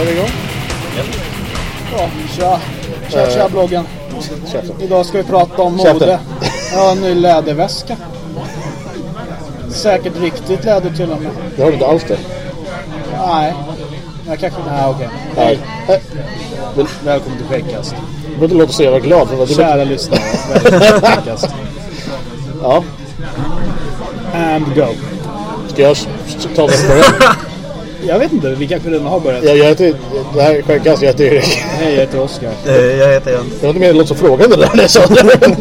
Är vi igång? Ja, tja. Tja, tja bloggen. Idag ska vi prata om Käften. mode. Jag har en ny läderväska. Säkert riktigt läder till och med. Det har du inte alls det. Nej. Jag kanske... Nej, okej. Nej. Väl- Välkommen till Skäggkast. Inte låta så jävla glad. För vad du Kära lyssnare. Ja. And go. Ska jag ta den början? Jag vet inte, vi kanske redan har börjat. Jag, jag heter... Det här är skäggkast. Jag heter Erik. Hej, jag heter Oskar. Eh, Jag heter Jens. Jag vet inte om jag låter så frågande där när jag sa det.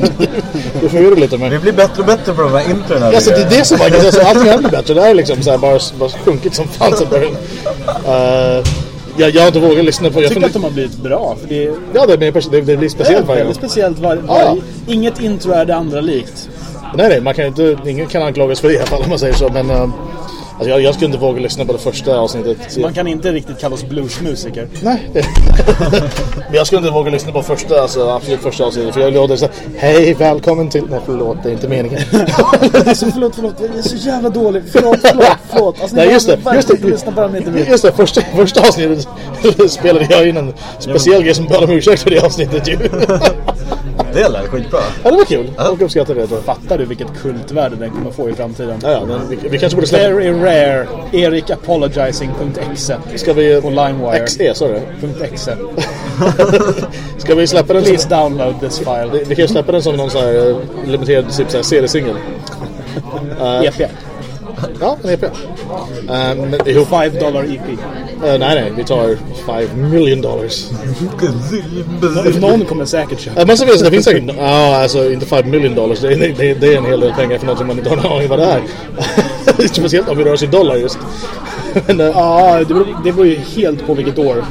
Du förvirrar lite men... Vi blir bättre och bättre på de här introna. Alltså det är det som är alltså, allting har blivit bättre. Det här är liksom så här, bara, bara sjunkit som fan sen början. Uh, jag, jag har inte vågat lyssna på... Jag Jag tycker att de har blivit bra. För det är Ja, det, blir, det, det blir speciellt varje gång. speciellt. Var, Ja. Inget intro är det andra likt. Nej, nej, man kan inte, ingen kan anklagas för det i alla fall om man säger så. Men uh, alltså, jag, jag skulle inte våga lyssna på det första avsnittet. Man kan inte riktigt kalla oss bluesmusiker. Nej. det- men jag skulle inte våga lyssna på första, alltså absolut första avsnittet. För jag låter så hej, välkommen till... Nej, förlåt, det är inte meningen. Det är så, förlåt, förlåt. Det är så jävla dåligt. Förlåt, förlåt, förlåt. Alltså, Nej, just det, just det. Lyssna ni inte vill. Just det, första, första avsnittet spelade jag in en speciell grej som bad om ursäkt för det avsnittet ju. Det lät skitbra. ja, det var kul. Folk uppskattade det jag. Fattar du vilket kultvärde den kommer få i framtiden? Ja, ja, men vi, vi kanske borde släppa... Very rare. Erikapologizing.exe Ska vi... på LimeWire. XE, sa du? .exe. Ska vi släppa den som... Please download this file. Vi, vi kan släppa den som någon sån här eh, limiterad typ så här seriesingel. EP. Ja, en EP. Uh, men ihop... 5 dollar EP. Eh, nej, nej, vi tar 5 million dollars. Någon kommer säkert köpa. Uh, men så finns det finns säkert... Ja, alltså inte 5 million dollars. Det, är- det, det är en hel del pengar för något som man inte har en aning vad det är. Speciellt om vi rör oss i dollar just. men, uh, Ja, det beror, det beror ju helt på vilket år.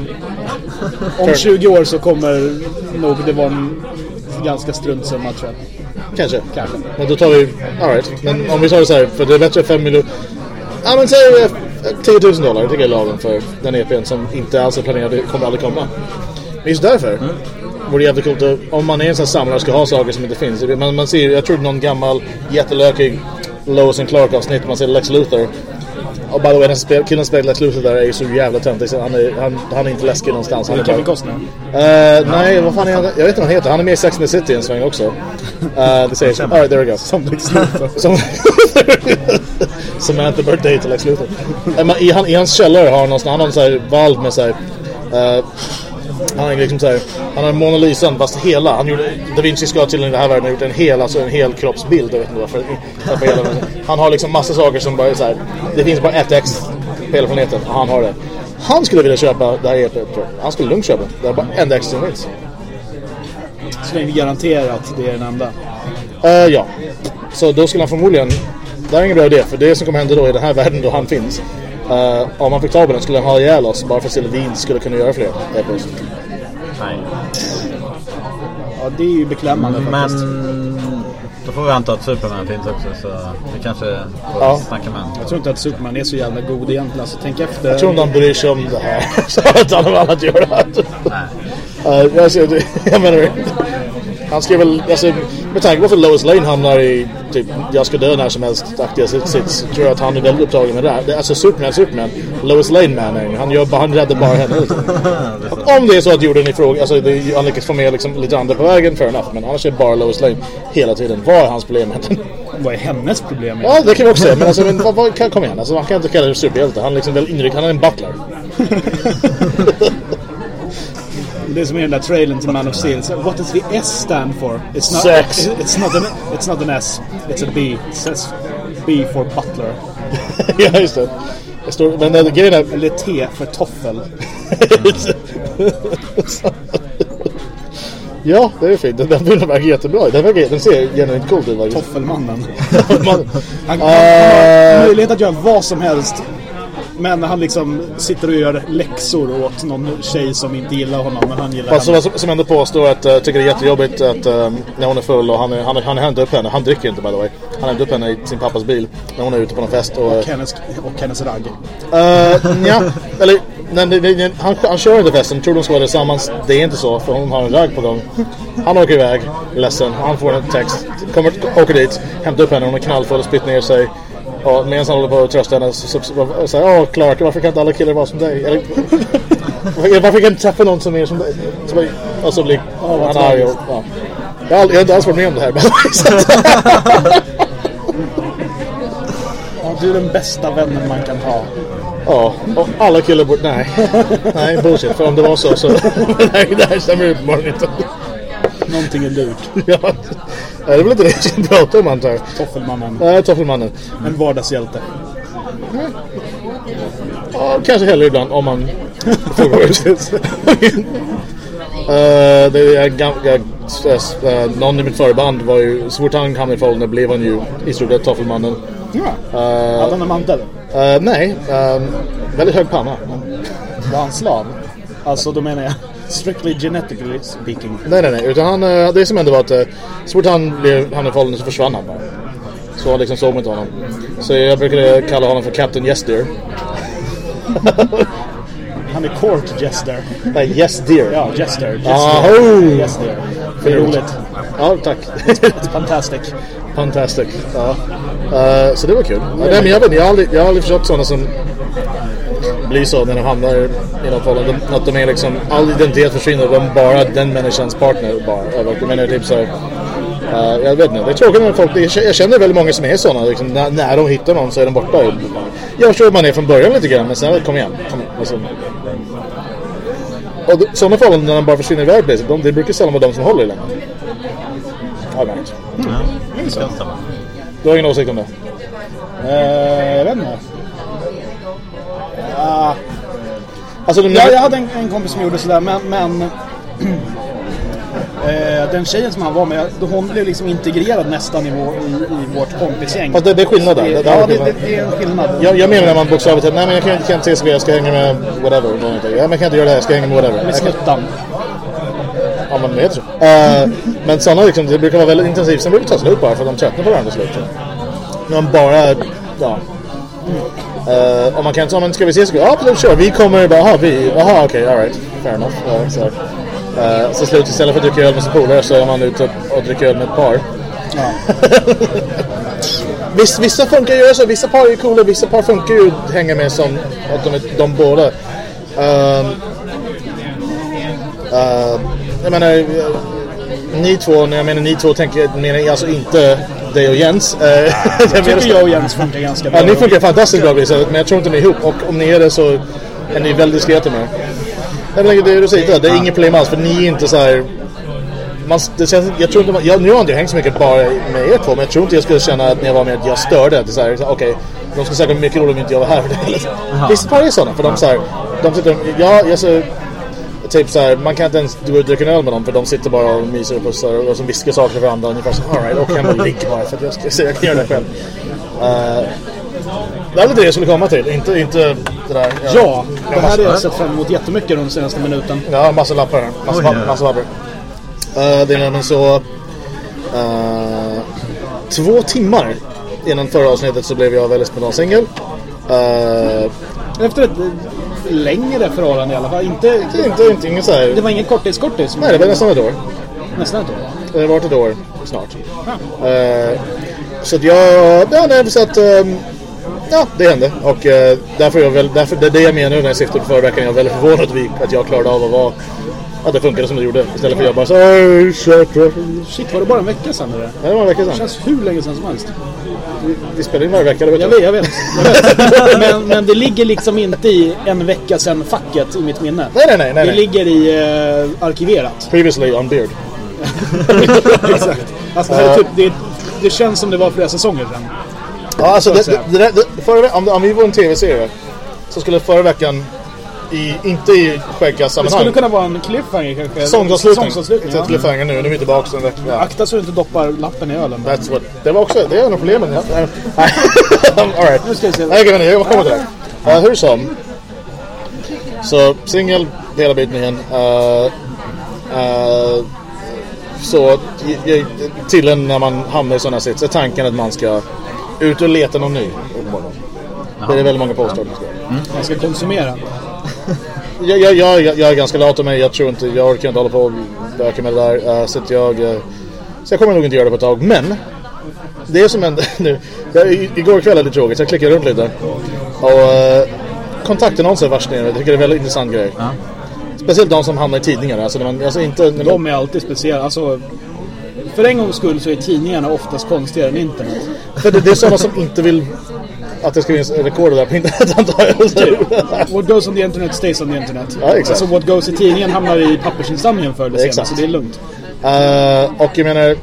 Om 20 år så kommer nog det vara en ganska struntsumma tror jag. Kanske. Kanske. Men då tar vi... Alright. Men om vi tar det så här, för det är bättre 5 miljoner... Ja men säg eh, 10 000 dollar, tycker jag är lagom för den EPn som inte alls är planerad, kommer aldrig komma. Men just därför vore det jävligt coolt att, om man är en sån samlare ska ha saker som inte finns. Man, man ser, jag tror någon gammal jättelökig Lois and Clark avsnitt, man ser Lex Luthor. Och by the way, den spel, killen spelar Luthor där är ju så jävla töntig han är, han, han är inte läskig någonstans. Han är Kevin Costner. Eh, nej, vad fan är han? Jag vet inte vad han heter. Han är med i Sex and the City en sväng också. Uh, det säger så. Alright, there we go. Som Lex Luthor. Samantha Birthday till Lex Luthor. Eh, I, han, I hans källare har han någon sån, han har en sån här valv med så här, eh, han har liksom så här, han har Mona Lisa fast hela. Han gjorde, Da Vinci ska till den här världen har gjort en hel, alltså en hel kroppsbild. Jag vet inte varför. Hela, han har liksom massa saker som bara är så här. Det finns bara ett ex på hela planeten och han har det. Han skulle vilja köpa det här tror jag. Han skulle lugnt köpa det. Är bara en ex som finns. Så länge vi garanterar att det är den enda. Eh, ja. Så då skulle han förmodligen... Det här är ingen bra idé, för det som kommer hända då i den här världen då han finns. Eh, om man fick tag på den skulle han ha ihjäl oss bara för att vi inte skulle kunna göra fler epos. Nej. Ja, det är ju beklämmande faktiskt. Men då får vi anta att Superman finns också så vi kanske får Ja. snacka med honom. Jag tror inte att Superman är så jävla god egentligen. Alltså, tänk efter. Jag tror inte han bryr sig om det här. Så att han har annat att göra. Nej. Uh, jag, ser, det- jag menar, han skrev väl, alltså, med tanke på att Lois Lane hamnar i typ jag ska dö när som helst aktiga sits, sits tror jag att han är väldigt upptagen med det här. Det, alltså Superman, Superman, Lois Lane man han, gör, bara- han räddar bara henne. Liksom. Och om det är så att jorden i fråga, alltså det, han lyckas få med liksom, lite andra på vägen, fair enough. Men annars är det bara Lois Lane hela tiden. Vad är hans problem med henne? Vad är hennes problem? Ja, det kan vi också säga. Men, alltså, men vad, vad, kan, kom igen, alltså, man kan inte kalla det superhjälte. Han är liksom väl inriktad, han är en butler. Det är som i den där trailern till Man of Steel. So, what does the S stand for? It's not, Sex. It's not, an, it's not an S. It's a B. It says B for butler. ja, just det. det står, men äh, grejen är... Eller T för toffel. ja, det är fint. Den där bilden verkar jättebra. Den, verkar, den ser genuint cool ut. Toffelmannen. Man- Han, han Eh. har möjlighet att göra vad som helst. Men han liksom sitter och gör läxor åt någon tjej som inte gillar honom. Men han gillar Fast henne. som, som ändå påstår att uh, tycker det är jättejobbigt att uh, när hon är full och han, är, han, är- han hämtar upp henne. Han dricker inte by the way. Han hämtar upp henne i sin pappas bil när hon är ute på någon fest. Och, Och hennes, och hennes ragg. Uh, ja, eller men det, det, han, han kör inte festen, tror de ska vara tillsammans. Det är inte så, för hon har en ragg på gång. Han åker iväg, ledsen. Han får en text, kommer, åker dit, hämtar upp henne, hon är knallfull och spytt ner sig. Och medan han håller på att trösta henne så säger Åh Clark, varför kan inte alla killar vara som dig? Eller, varför kan jag inte träffa någon som är som dig? Så bara, och så blir han arg och, ja. Jag har, jag har inte alls varit med om det här. Ja, du är den bästa vännen man kan ha. Ja, och alla killar borde... Nej. Nej, bullshit. För om det var så så... nej, det här stämmer uppenbarligen inte. Någonting är lurt. ja. Nej, det är väl inte det jag ska prata om antar jag. Toffelmannen. Nej, Toffelmannen. En vardagshjälte. Ja, kanske hellre ibland om man gå ut. Eh, det är gam- äh, äh, någon i mitt förband var ju, så fort han hamnade i Follner blev han ju i stort sett Toffelmannen. Ja. Hade han en mantel? Eh, nej, eh, väldigt hög panna. Var han slav? Alltså då menar jag strictly genetically speaking. Nej, nej, nej. Utan han, eh, det som hände var att eh, så fort han blev Follner så försvann han bara. Så jag liksom såg man inte honom. Så jag brukade kalla honom för Captain Yes Dear. Han är court jester. Nej, Yes Dear. Ja, jester. jester. Aho! Yes dear. Det är roligt. Ja, tack. Fantastic. Fantastic. Ja. Eh, så det var kul. Ja, nej, men jag, vet, inte, jag, har aldrig, jag har aldrig förstått sådana som blir så när de hamnar i något förhållande. De, att de är liksom, all identitet försvinner de är bara den människans partner. Bara. Eller, Jag menar typ så här, eh, jag vet inte, det är tråkigt när folk, det- jag känner väldigt många som är sådana. Liksom, när, när de hittar någon så är de borta. Jag att man är från början lite grann, men sen kom igen. Kom igen liksom. Och det- sådana förhållanden när de bara försvinner iväg, basic, de, det brukar sällan vara de som håller i längden. Har jag märkt. Ja, det. Du har ingen åsikt om det? Eh, jag vet inte. Ja, Alltså, de, Ja, jag hade en, en kompis som gjorde sådär, men... men eh, den tjejen som han var med, då hon blev liksom integrerad nästan i, vår, i, i vårt kompisgäng. Fast det, det är skillnad där. Det, det ja, det, det, är en skillnad. Jag, jag menar när man bokstavligt talat, nej men jag kan, jag kan inte ses jag ska hänga med whatever. Ja, men jag kan inte göra det här, jag ska hänga med whatever. Med Jag snuttan. ja, men det heter så. Eh, men sådana liksom, det brukar vara väldigt intensivt. Sen brukar det ta slut bara för att de tröttnar på varandra slut. När man bara, ja. Uh, om man kan om man ska vi ses? Ja, då kör vi. kommer bara, aha, vi, aha, okej, alright, fair enough. Ja, så, uh, så slut istället för att dricka öl med sin polare så är man ute och dricker öl med ett par. Ja. Viss, vissa funkar ju så, vissa par är coola, vissa par funkar ju att hänga med som att de de båda. Ehm, ehm, jag menar, eh, ni två, när jag menar ni två tänker jag menar alltså inte dig och Jens. Eh, jag Jag tycker jag och Jens funkar ganska bra. Ja, ni funkar fantastiskt bra det men jag tror inte ni är ihop. Och om ni är det så är ni väldigt diskreta med det. Jag menar, det du säger, det är inget problem alls, för ni är inte så här... Man, det känns, jag tror inte man, jag, nu har jag inte hängt så mycket bara med er två, men jag tror inte jag skulle känna att när jag var med att jag störde. Det är så här, Okej, de skulle säkert mycket roligare om inte jag var här. Vissa par är sådana, för de så här, de sitter, ja, jag så, Typ så här, man kan inte ens gå och dricka en öl med dem för de sitter bara och myser och pussar och som viskar saker för varandra ungefär så alright, åk hem och ligg bara för att jag ska se, jag kan göra det själv. Uh, det är väl det jag skulle komma till, inte, inte det där. Ja, jag det här har jag sett fram emot jättemycket den senaste minuten. Ja, massa lappar här. Massa, papper, ja. massa papper. Eh, det är nämligen så... eh, två timmar innan förra avsnittet så blev jag väldigt spontant singel. Uh, Efter ett längre förhållande i alla fall. Inte, inte, inte, inget så här... det var ingen korttidskortis. Nej, det var nästan ett år. nästan ett år. Det har varit ett år snart. Eh, så att jag... Ja, nej, så att... ehm, ja, det hände. Och eh, därför, är jag väl, därför det är det jag menar när jag syftar på förra veckan. Jag är väldigt förvånad att jag klarade av att vara... Att det funkade som det gjorde. Istället för att jag bara så... "Oj, shit, var det bara en vecka sedan det där? Nej, det var en vecka Det sedan. känns hur länge sedan som helst. Vi spelar in varje vecka, det vet Jag vet, jag vet. Men, men det ligger liksom inte i en vecka sedan facket i mitt minne. Nej, nej, nej. nej, Det nej. ligger i eh, arkiverat. Previously on Beard. Exakt. Alltså, det, här är typ, det, det känns som det var flera säsonger sedan. Ja, alltså det, det, det, det, förra, om, om vi var en tv-serie så skulle förra veckan i, inte i Det skägga-sammanhang. skulle kunna vara en cliffhanger kanske. Säsongsavslutning. Säsongsavslutning, ja. cliffhanger nu, nu är vi tillbaka en vecka. Ja. Akta så du inte doppar lappen i ölen. That's what, det var också, det är en av problemen. Ja. All right. Nu ska vi se. Nej, jag, jag kommer till det. Uh, hur som. Så singel hela biten igen. Uh, uh, så till en när man hamnar i sådana sits är tanken att man ska ut och leta någon ny. Det är väldigt många påståenden. Man ska konsumera. Jag, jag, jag, jag är ganska lat av mig. Jag tror inte, jag orkar inte hålla på och böka med det där. Uh, så jag, uh, så jag kommer nog inte göra det på ett tag. Men det är som hände nu. Jag, igår kväll hade det tråkigt. Så jag klickade runt lite. Och uh, kontaktannonser vars nere. Jag tycker det är en väldigt intressant grej. Ja. Speciellt de som hamnar i tidningar. Alltså, när man, alltså inte, när De är alltid speciella. Alltså, för en gångs skull så är tidningarna oftast konstigare än internet. för det, det är sådana som inte vill att det ska finnas rekorder där på internet antar jag. What goes on the internet stays on the internet. Ja, exakt. Alltså what goes i tidningen hamnar i pappersinsamlingen förr eller senare. Exakt. Så det är lugnt. Uh, och jag menar...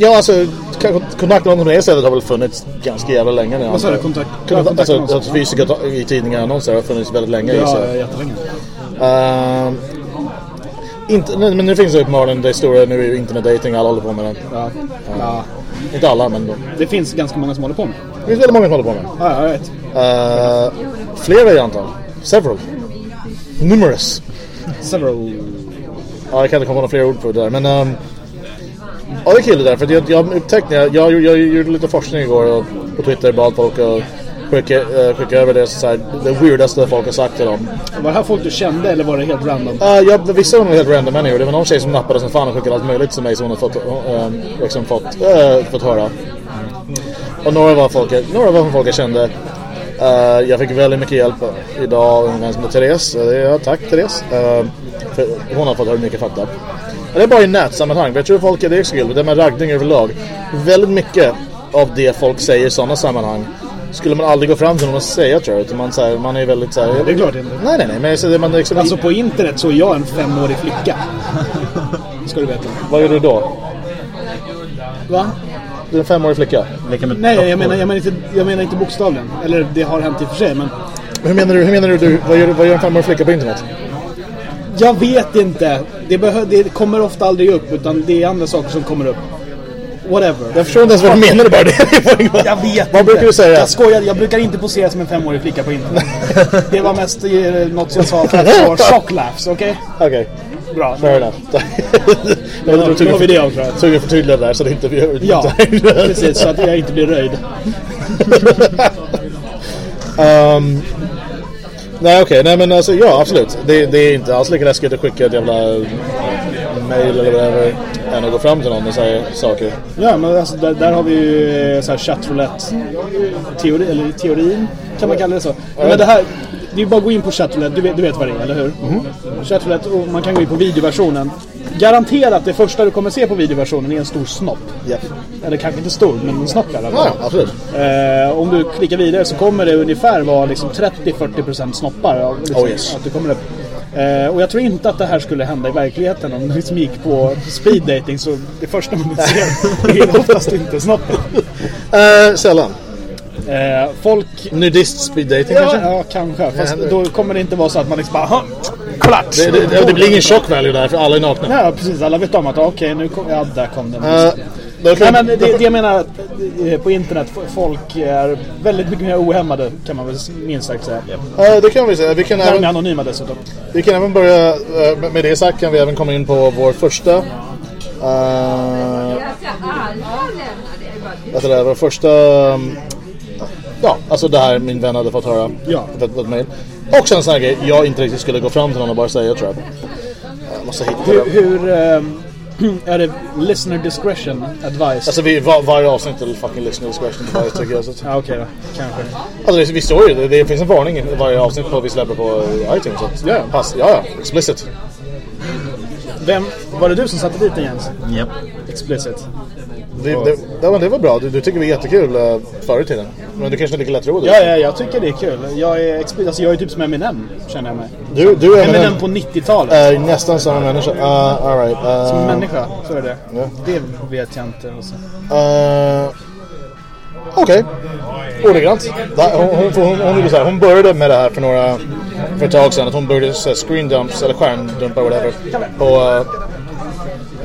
Ja, alltså kontaktannonser är stället har väl funnits ganska jävla länge nu. Vad sa du? Kontakt- Kontakt, alltså, alltså fysiska i tidningar och annonser har funnits väldigt länge. Ja, så. jättelänge. Uh, inte, men nu finns det uppenbarligen det stora, nu är ju internetdating, alla håller på med det. Ja. ja. Inte alla, men de. Det finns ganska många som håller på med det. finns väldigt många som håller på med det. Ja, jag vet. Uh, flera i antal. Several. Numerous. Several... Ja, jag kan inte komma på några fler ord för det där. Men um, ja, det är kul det där. För jag, jag upptäckte, jag, jag, jag gjorde lite forskning igår och på Twitter bad folk att skicka, uh, skicka över det, så här, det weirdaste folk har sagt till dem. Var det här folk du kände eller var det helt random? Uh, jag, vissa var helt random människor. Det var någon tjej som nappade som fan och skickade allt möjligt till mig som hon hade fått, uh, liksom fått, uh, fått höra. Och några var folk, några var folk jag kände. Uh, jag fick väldigt mycket hjälp idag av en vän som heter Therese. Ja, tack Therese. Hon har fått höra mycket fakta. Det är bara i nätsammanhang. Jag tror folk är det är så kul. Det med raggning överlag. Väldigt mycket av det folk säger i sådana sammanhang skulle man aldrig gå fram till någon och säga tror jag. Utan man, så här, man är väldigt så här, Det är klart inte. Nej, nej, nej. Men så man liksom, Alltså på internet så är jag en femårig flicka. Ska du veta. Vad gör du då? Va? Du är en femårig flicka. Nej, jag menar, jag, menar inte, jag menar inte bokstavligen. Eller det har hänt i och för sig, men... Hur menar du? Hur menar du? du vad, gör, vad gör en femårig flicka på internet? Jag vet inte. Det, det kommer ofta aldrig upp, utan det är andra saker som kommer upp. Whatever. Jag förstår inte ens vad du menar bara. Det. Jag vet Vad brukar du säga? Jag skojar, jag brukar inte posera som en femårig flicka på internet. det var mest eh, något jag sa för att få shock laughs, okej? Okej, Bra. fair enough. Det avklarat. Tvungen att förtydliga det där så det inte blir... Ja, precis. Så att jag inte blir röjd. um, nej okej, nej men alltså ja absolut. Det, det är inte alls lika läskigt att skicka ett jävla mail eller whatever än att gå fram till någon och säga saker. Ja, men alltså, där, där har vi ju eh, så här chattroulette-teori, eller teorin, kan man kalla det så. Men det här, det är bara att gå in på chattroulette, du vet, du vet vad det är, eller hur? Chattroulette, och man kan gå in på videoversionen. Garanterat det första du kommer se på videoversionen är en stor snopp. Japp. Eller kanske inte stor, men en snopp i alla fall. ja, absolut. Eh, om du klickar vidare så kommer det ungefär vara liksom 30-40% snoppar. Liksom, Oh, yes. att det kommer upp. Eh, och jag tror inte att det här skulle hända i verkligheten om du liksom gick på speed dating så det första man ser är oftast inte snoppen. Uh, sällan. Eh, folk... Nudist speed dating Ja, kanske? ja, kanske. Fast händer. då kommer det inte vara så att man liksom bara "Ha, Klart! Det, det, det, det blir ingen shock value där för alla är nakna. Ja, precis. Alla vet om att okej, nu kom... Ja, där kom den. Uh, Nej, men det, det jag menar att eh, på internet, folk är väldigt mycket mer ohämmade kan man väl minst sagt säga. uh, det kan vi säga. Vi kan även, anonyma dessutom. vi kan även börja, uh, med- det sagt kan vi även komma in på vår första uh, Alltså det här var första... um, Ja, alltså det här min vän hade fått höra. Ja. Fått, fått mail. Och sen en sån här grej, jag inte riktigt skulle gå fram till någon och bara säga tror jag. Jag måste hitta Hur, hur är det listener discretion advice? Alltså vi, var, varje avsnitt är fucking listener discretion varje tycker jag. Så. ja, okej då. Kanske. Alltså det, vi står ju, det, det finns en varning i varje avsnitt på vi släpper på iTunes. Så. att- Ja. Pass, ja ja, explicit. Vem, var det du som satte dit den Jens? Japp. Explicit. Det, det, det, var, det var bra, du, du tycker vi är jättekul uh, förr i tiden. Men du kanske är lika lättrodd. Ja, ja, jag tycker det är kul. Jag är, alltså, jag är typ som Eminem, känner jag mig. Du, du är Eminem på 90-talet. är nästan samma människa. Uh, all right. Uh, Som människa, så är det. Ja. Det vet jag inte. Alltså. Uh, Okej. Ordagrant. Da- Hon, hon, hon, hon, hon började med det här för några för ett tag sedan. Att hon började så här, screen dumps eller skärmdumpar whatever. På,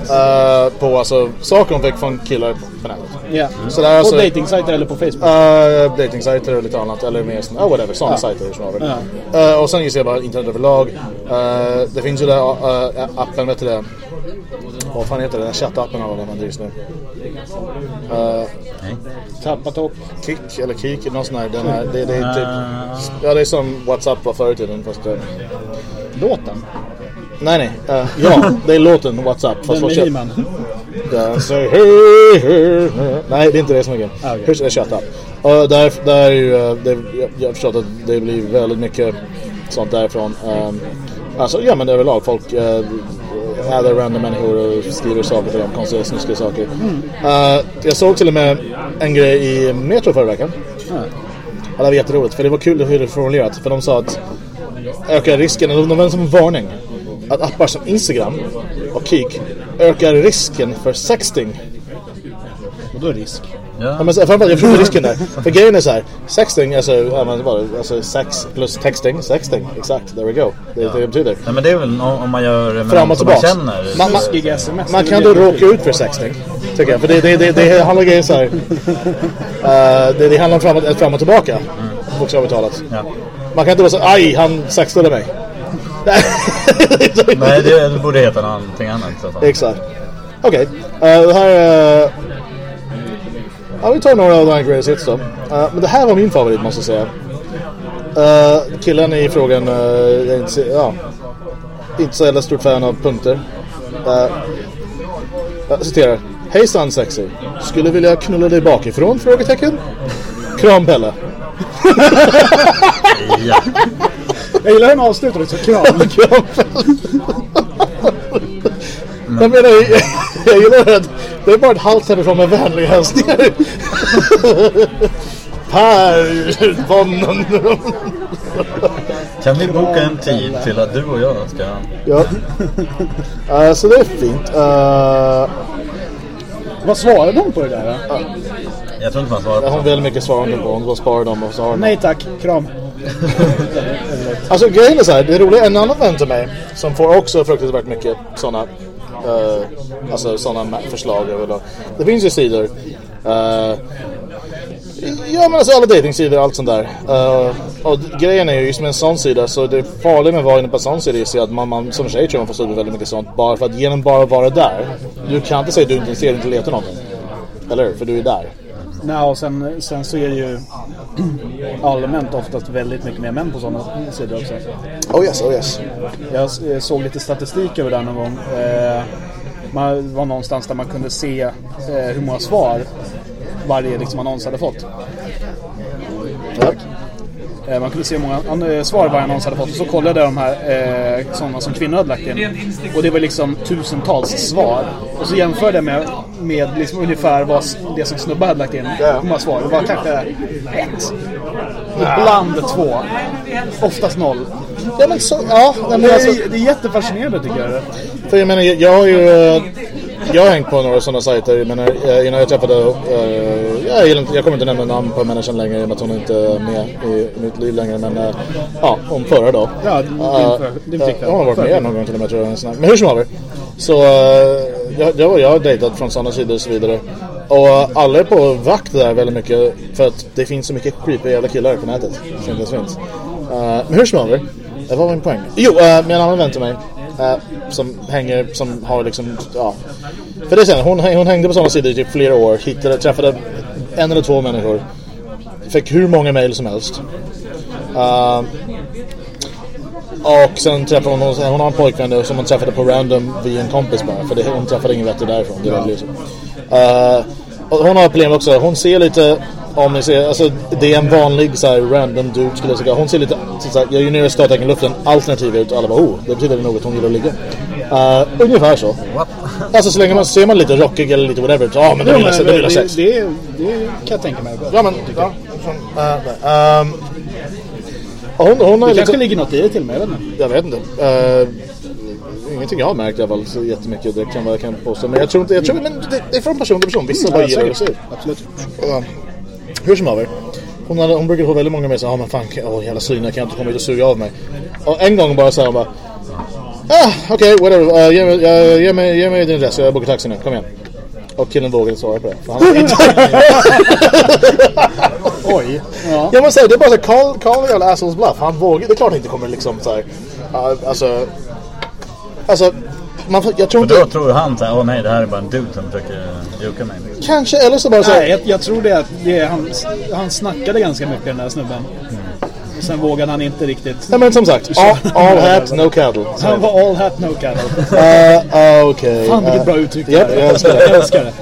uh, på alltså, saker hon fick från killar på nätet. Ja. Så det är På alltså- datingsajter eller på Facebook? Uh, datingsajter och lite annat. Eller mer sån, oh, whatever, sådana sajter snarare. Uh, och sen gissar jag bara internet överlag. Uh, det finns ju där uh, appen, vet du det? Vad fan heter den där chattappen av alla man drivs nu? Uh, Nej. Tappat upp. Kick eller Kik någon sån här. Den här det, det är typ... Ah. Ja, det är som WhatsApp var förr i tiden. Fast, uh, Låten. Nej, nej. Uh, ja, det är låten WhatsApp. Fast Den med He-Man. Hej, hej, hej. Nej, det är inte det som är grejen. Ah, okej. Hur chatta? Och där, där är ju, eh, det, jag, jag har förstått att det blir väldigt mycket sånt därifrån. Um, alltså, ja men överlag. Folk uh, addar random människor och skriver saker till dem. Konstiga, snuskiga saker. Eh, jag såg till och med en grej i Metro förra veckan. Ja, det var jätteroligt. För det var kul hur det formulerat. För de sa att ökar risken, eller de vände som en varning. Att appar som Instagram och Kik ökar risken för sexting. Och då är risk. Ja, Ja. men så- framförallt, jag förstår risken där. För grejen är så här, sexting, alltså, ja, men bara, alltså sex plus texting, sexting, exakt, there we go. Det är det det betyder. Nej, men det är väl om, man gör med Fram någon och som man känner. Man- man- sms. Man kan då råka ut för sexting, tycker jag. För det, det, det, det handlar grejen så här. eh, det, det handlar om fram och, fram och tillbaka, bokstavligt talat. Ja. Man kan inte vara så aj, han sextade mig. Nej, det, det borde heta någonting annat. Exakt. Okej, eh, det här är... ja, vi tar några av de här greatest hits då. Eh, men det här var min favorit måste jag säga. Eh, killen i frågan uh, är inte, ja, inte så jävla stort fan av punkter. Uh, jag citerar. Hejsan sexy. Skulle vilja knulla dig bakifrån? Frågetecken. Kram Pelle. Ja. Jag gillar hur han avslutar det så kram. Kram. Jag menar, jag, jag gillar att det är bara ett halvt härifrån med vänliga hälsningar. Per von... Kan vi boka en tid till att du och jag ska... Ja. Eh, så det är fint. Eh, Vad svarade de på det där? då? Jag tror inte man svarar jag på har sånt. väldigt mycket svarande på. Bara sparar dem och så har Nej tack, kram. Alltså grejen är så här, det är roligt, en annan vän till mig som får också fruktansvärt mycket sådana uh, eh, alltså sådana förslag överlag. Det finns ju sidor uh, Ja men alltså alla datingsidor och allt sånt där. uh, och grejen är ju just med en sån sida så det farliga med att vara inne på en sån sida är ju att man, man som tjej tror man får stå ut väldigt mycket sånt bara för att genom bara att vara där. Du kan inte säga att du inte ser inte letar någonting. Eller hur? För du är där. Nej, och sen, sen så är det ju allmänt oftast väldigt mycket mer män på sådana sidor också. Oh yes, oh yes. Jag eh, såg lite statistik över det någon gång. Eh, man var någonstans där man kunde se eh, hur många svar varje liksom, annons hade fått. Ja. Eh, man kunde se hur många eh, svar varje annons hade fått. Och så kollade jag de här eh, sådana som kvinnor hade lagt in. Och det var liksom tusentals svar. Och så jämförde jag med, med liksom ungefär vad det som snubbar hade lagt in. Hur många svar? Det var kanske ett. Ibland två. Oftast noll. Ja men så, ja. Det Men alltså, är, det är jättefascinerande tycker jag. För jag menar, jag har ju... Jag har hängt på några sådana sajter. Menar, eh, innan jag träffade... eh, jag, gillar inte, jag kommer inte nämna namn på människan längre i och med att hon inte är med i mitt liv längre. Men eh, ja, om förra då. Ja, din- Eh, för- din eh, flickvän. Hon har varit med någon gång till och med tror jag. Men hur som haver. Så jag, jag, jag har dejtat från sådana sidor och så vidare. Och alla är på vakt där väldigt mycket. För att det finns så mycket creepy jävla killar på nätet. Som ens finns. Eh, men hur som haver. Vad var min poäng? Jo, uh, med en annan vän till mig. Eh, som hänger, som har liksom, ja. För det sen, hon, hon hängde på sådana sidor i typ flera år. Hittade, träffade en eller två människor. Fick hur många mejl som helst. Eh, och sen träffade hon, hon, hon har en pojkvän nu som hon träffade på random via en kompis bara. För det, hon träffade ingen vettig därifrån. Det var liksom. Uh, och hon har problem också. Hon ser lite, om ni ser, alltså det är en vanlig så här, random dude skulle jag säga. Hon ser lite, så här, jag gör ner stöttecken i luften, alternativ ut. Och alla bara oh, det betyder nog att hon gillar att ligga. Uh, ungefär så. Alltså så länge man ser man lite rockig eller lite whatever. Så, ja men det Jo, vill jag men det vill det, jag sex. det, det, det kan jag tänka mig. Ja men, ja. Från, uh, um, hon, hon har Det lite... kanske ligger något i det till mig, jag vet inte. Jag vet inte. Uh, ingenting jag har märkt i alla fall så jättemycket. Det kan vara jag kan påstå. Men jag tror inte... Jag tror, men det, det är från person till person. Vissa bara gillar det så. Absolut. Uh, hur som haver. Hon, hade, hon brukar få väldigt många med sig. Ja men fan, åh jävla kan jag inte komma hit och suga av mig. Och en gång bara så här bara. Ah, okej, whatever. Uh, ge, mig, uh, ge, mig, ge mig din adress. Jag bokar taxi nu. Kom igen. Och killen vågade svara på det. För han inte... Oj. Ja. Jag måste säga, det är bara så call the jävla assholes bluff. Han vågar, det är klart han inte kommer liksom så här. Uh, alltså, alltså, man, får- jag tror Och då inte... tror han såhär, åh nej det här är bara en dude som försöker juka mig. Kanske, eller så bara så här, Nej, jag, jag tror det att det är, han, han snackade ganska mycket den där snubben. Och sen vågade han inte riktigt. Nej men som sagt, all, all hat, no cattle. Så. Han var all hat no cattle. Uh, Okej. Fan vilket uh, bra uttryck Japp, det jag älskar Jag det. älskar det.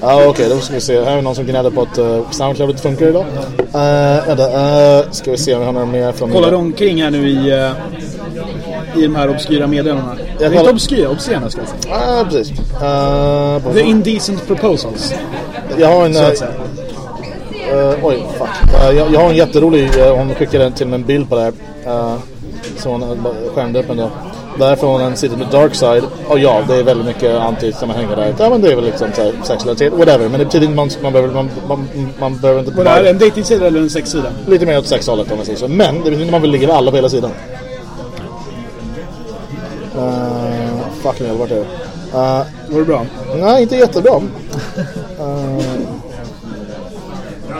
Ja, Okej, då ska vi se. Här är någon som gnäller på att uh, Soundcloud inte funkar idag. Uh, vänta, uh, ska vi se om vi har några mer från... Kollar omkring här nu i, i de här obskyra meddelandena. Är kollar- inte obskyra, obscena ska jag säga. Ah, precis. Uh, The indecent proposals. jag har en... Så att säga. oj, fuck. Uh, jag, jag har en jätterolig... Uh, hon skickade till mig en bild på det här. Uh, så hon uh, bara skärmade upp ändå. Därför hon en sitter med Darkside. Och ja, det är väldigt mycket anti-sammanhang där. Ja, men det är väl liksom så här, sexualitet, whatever. Men det betyder inte man, man behöver... Man, man, man behöver inte... Var det här en dejtingsida eller en sexsida? Lite mer åt sexhållet om man säger så. Men det betyder inte att man vill ligga med alla på hela sidan. Uh, fucking hell, vart är det? Uh, Var det bra? nej, inte jättebra. Uh,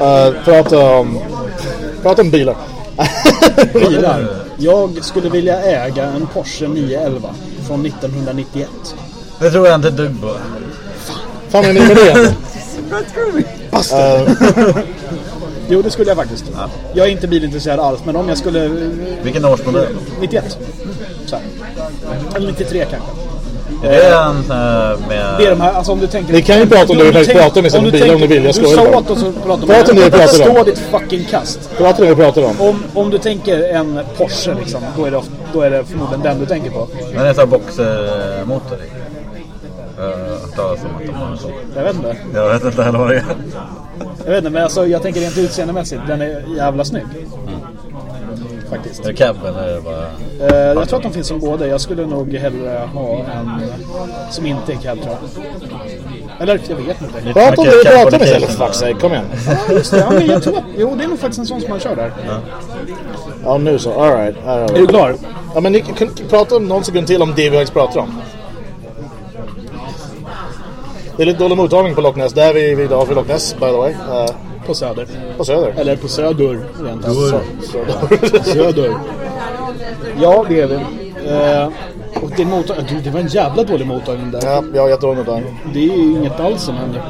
uh, prata om... Prata om bilar. Bilar. Jag skulle vilja äga en Porsche 911 från 1991. Det tror jag inte ett dugg på. Fan, vad är ni med det? Jo, det skulle jag faktiskt. Jag är inte bilintresserad alls, men om jag skulle... Vilken årsmodell? 91. Så här. Eller 93 kanske. Är det en här med... Det är de här, alltså om du tänker... Ni kan ju prata om det vi faktiskt pratar om istället för bilar om ni vill, jag Du skojar sa åt oss att prata om Prata om det vi pratar om. Stå ditt fucking kast. Prata om det vi pratar om. Om, om du tänker en Porsche liksom, då är, det, då är det förmodligen den du tänker på. Men det är sån boxermotor vet inte. Jag vet inte heller vad det är. Jag vet inte, men alltså, jag tänker rent utseendemässigt. Den är jävla snygg. Faktiskt. Är det cab eller är det bara... Eh, jag tror att de finns som båda. Jag skulle nog hellre ha en som inte är cab tror jag. Eller jag vet inte. Prata om det Californication. för fuck's sake. Kom igen. Ja, just det. Ja, men jag tror att, jo, det är nog faktiskt en sån som man kör där. Ja, nu så. Alright. Är vi. du klar? Ja, men ni kan prata om någon sekund till om det vi faktiskt pratar om. Det är lite dålig mottagning på Loch Ness. Där är vi idag för Loch Ness, by the way. Uh, På Söder. på Söder. Eller på Söder rent av. Söder. Söder. Ja, det är vi. Eh, och din mottag... Du, det var en jävla dålig mottagning där. ja, jag har jättedålig mottagning. Det är ju inget alls som händer.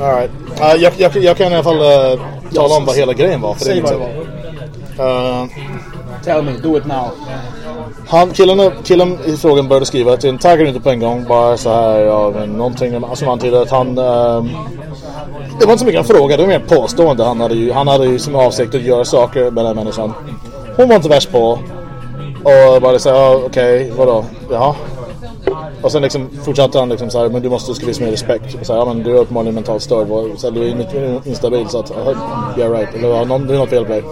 Alright. Uh, jag, jag, jag kan i alla fall uh, tala om vad hela grejen var. För Säg det vad det var. Uh, Tell me, do it now. Han, killen, killen i frågan började skriva till en taggar inte på en gång. Bara så här, ja, men någonting som antydde att han... ehm, det var inte så mycket en fråga, det var mer påstående. Han hade ju, han hade ju som avsikt att göra saker med den här människan. Hon var inte värst på. Och bara säga, ja, okej, vadå? Jaha. Och sen liksom fortsatte han liksom så här, men du måste ska visa mer respekt. Och så här, ja, men du är uppenbarligen mentalt störd. Vad- Så här, du är in- instabil så att, ja, yeah right. Eller ja, någon, det är något fel på dig.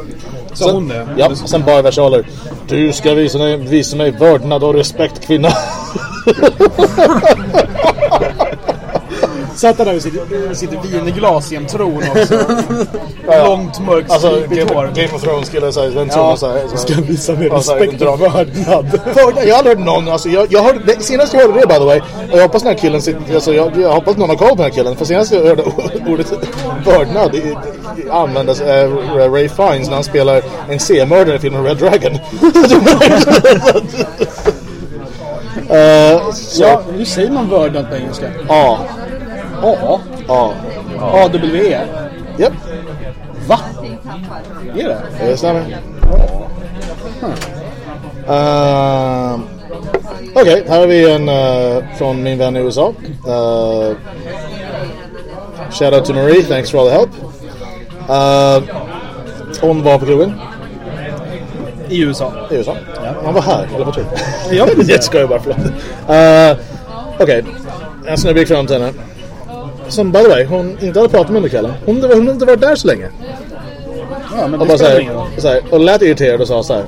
Sa hon det? Ja, och sen bara versaler. Du ska visa mig, visa mig vördnad och respekt kvinna. Satt han där med sitt, med sitt vinglas i en tron också. Långt mörkt Alltså. Game, Game of Thrones killar såhär, den Ja, ja, såhär. ska visa mer Ja, så här, respekt och vördnad. Jag har aldrig hört någon, alltså jag, jag hörde, senast jag hörde det by the way, och jag hoppas den här killen, sitter- alltså jag, jag hoppas någon har koll på den här killen, för senast jag hörde ordet vördnad användas äh, Ray Fiennes när han spelar en C-mördare i filmen Red Dragon. uh, så, Ja, hur säger man vördnad på engelska? A. A. A. A-W-E. Japp, Va? Är det? det stämmer. Uh, Okej, här har vi en uh, från min vän i USA. Uh, shout out to Marie, thanks for all the help. Uh, hon var på krogen I USA. i USA. Hon var här, eller vad tror du? Jag vet inte. Jag skojar bara, förlåt. Uh, Okej, en snubbe gick fram till henne. Som by the way, hon inte hade pratat med under kvällen. Hon, hon hade inte varit där så länge. Ja, men Och, bara så här, roll. så här, och lät irriterad och sa så här.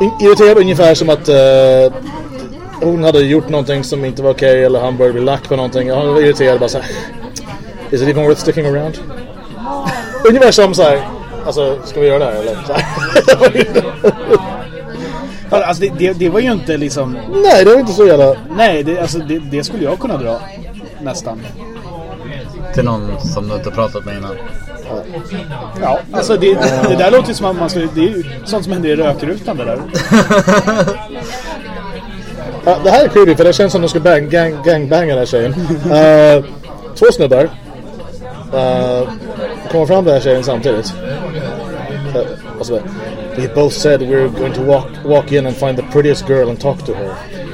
In- Irriterad ungefär som att eh, hon hade gjort någonting som inte var okej eller han började bli lack på någonting. Och han var irriterad bara så här. Is it even worth sticking around? ungefär som så här. Alltså, ska vi göra det här eller? Så här. Alltså, det, det, det var ju inte liksom... Nej, det var inte så jävla... Nej, det, alltså, det, det skulle jag kunna dra. Nästan. Till någon som du inte pratat med innan. Ja, alltså det, det där låter ju som att man skulle... Det är ju sånt som händer i rökrutan det där. Ja, det här är creepy för det känns som de ska bang, gang, gangbanga den här tjejen. Uh, två snubbar. Uh, kommer fram till den här tjejen samtidigt. Uh, och så bara, We both said we were going to walk, walk in and find the prettiest girl and talk to her.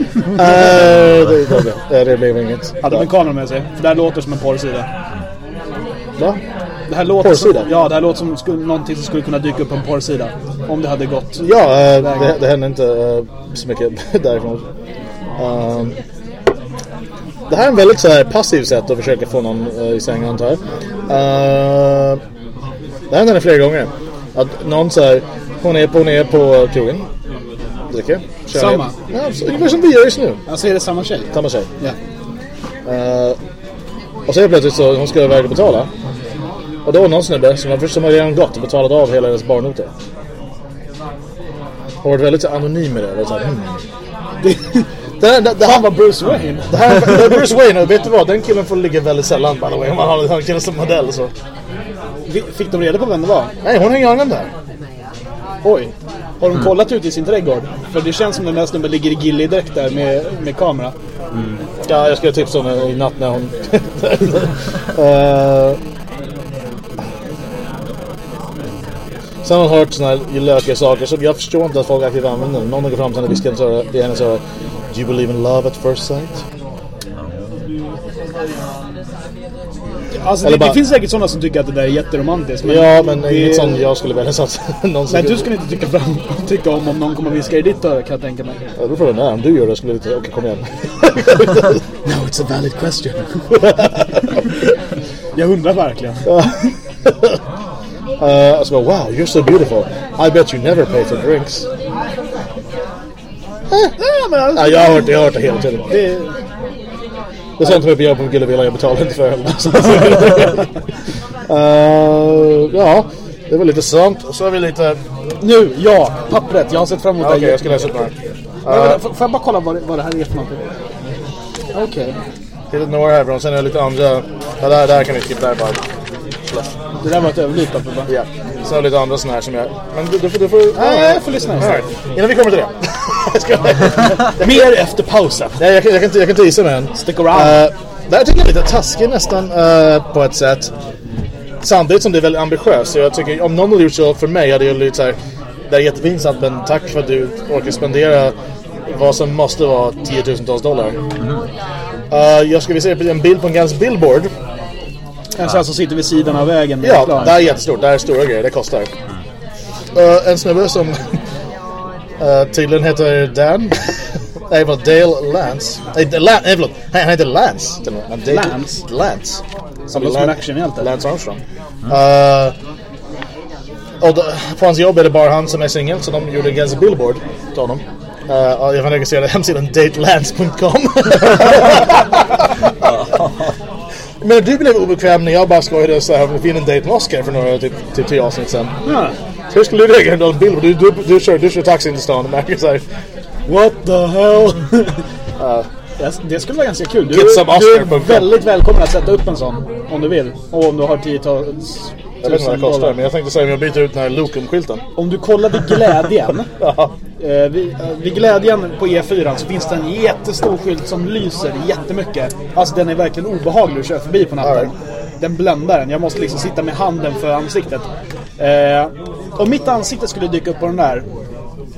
Uh, det, det, det, det blev inget. Hade de en kamera med sig? För det här låter som en porrsida. Va? Det här låter Porrsida? Som, ja, det här låter som skulle, någonting som skulle kunna dyka upp på en porrsida. Om det hade gått. Ja, uh, det, det hände inte uh, så mycket därifrån. Um, det här är en väldigt så här, passiv sätt att försöka få någon i säng antar jag. Uh, det händer flera gånger. Att någon säger hon är på, hon är på krogen. Kör Samma? Ja, ungefär som vi gör just nu. Alltså är det samma tjej? Samma tjej. Ja. Uh, och så är det plötsligt så hon ska iväg och betala. Och då är någon snubbe som som har redan gått och betalat av hela hennes barnotor. Har varit väldigt anonym med det. Så här, hmm. det, det, här- det, det, Han här, var Bruce Wayne. det här det är Bruce Wayne och vet du vad? Den killen får ligga väldigt sällan by the way. Om man har en kille som modell så. Fick de reda på vem det var? Nej, hon har ingen aning där. Oj. Har de kollat ut i sin trädgård? För det känns som den där snubben ligger i Gilly-dräkt där med, med kamera. Ja, jag ska tipsa om i natt när hon... uh, sen har hon hört såna här lökiga saker så jag förstår inte att folk aktivt använder den. Någon går fram till henne och viskar i henne så Do you believe in love at first sight? Alltså det, bara- det finns säkert sådana som tycker att det där är jätteromantiskt. Men Ja, men det, inget sånt jag skulle välja att någon Nej, du skulle inte tycka, fram, tycka om om någon kommer och viska i ditt öra kan jag tänka mig. Ja, då får du nej, om du gör det skulle jag inte... Okej, kom igen. No, it's a valid question. jag undrar verkligen. Uh, jag ska bara, wow, you're so beautiful. I bet you never pay for drinks. Ja, men alltså, Ja, jag har hört, jag har hört det hela tiden. det, Det är sånt jag gör på Gillevilla, jag betalar inte för öl. uh, ja, det var lite sånt. Och så har vi lite... nu, ja, pappret. Jag har sett fram emot Okej, det här jag ska läsa upp några. Men, Uh, Får jag bara kolla vad, det- vad det här är för någonting? Okej. Hittat några härifrån, sen är det lite andra... Ja, där, där kan vi skippa, där bara. Det där var ett överlyp papper va? Ja. Har vi lite andra såna här som jag... Men du, du, får- du får... Nej, jag får lyssna right. Innan vi kommer till det. Mer efter pausen. Nej, jag, kan, jag, kan, inte- jag kan inte gissa med en. Stick around. Uh, det här tycker jag är lite taskigt nästan uh, på ett sätt. Samtidigt som det är väldigt ambitiöst. Jag tycker om någon hade gjort så för mig hade jag blivit så här. Det är jättepinsamt men tack för att du orkar spendera vad som måste vara tiotusentals dollar. Uh, jag ska vi se en bild på en ganska billboard. En sån som sitter vid sidan av vägen Ja, det är jättestort. Det här är stora grejer. Det kostar. Uh, en snubbe som uh, tydligen heter Dan. Vad Dale Lance. Nej, La- nej, förlåt. Han heter Lance. Dale- Lance? Lance. Som låter som en actionhjälte. Lance Armstrong. Uh, och då, på hans jobb är det bara han som är singel, så de gjorde en ganska billboard till honom. Uh, jag kan registrera hemsidan datelance.com. Men du blev obekväm när jag bara skojade så här, vi en dejt med Oscar för några, typ, typ tio avsnitt sedan. Ja. Hur skulle du på en bild? Du, du, du, kör, du kör in till stan och märker såhär What the hell? Det- Det skulle vara ganska kul. Du, du är väldigt välkommen att sätta upp en sån. Om du vill. Och om du har tiotals jag vet inte vad det kostar, dollar. men jag tänkte säga om jag byter ut den här Lokum-skylten. Om du kollar vid Glädjen. Ja. eh, vid, eh, vid Glädjen på E4 så finns det en jättestor skylt som lyser jättemycket. Alltså den är verkligen obehaglig att köra förbi på natten. Den bländar en. Jag måste liksom sitta med handen för ansiktet. Eh, om mitt ansikte skulle dyka upp på den där.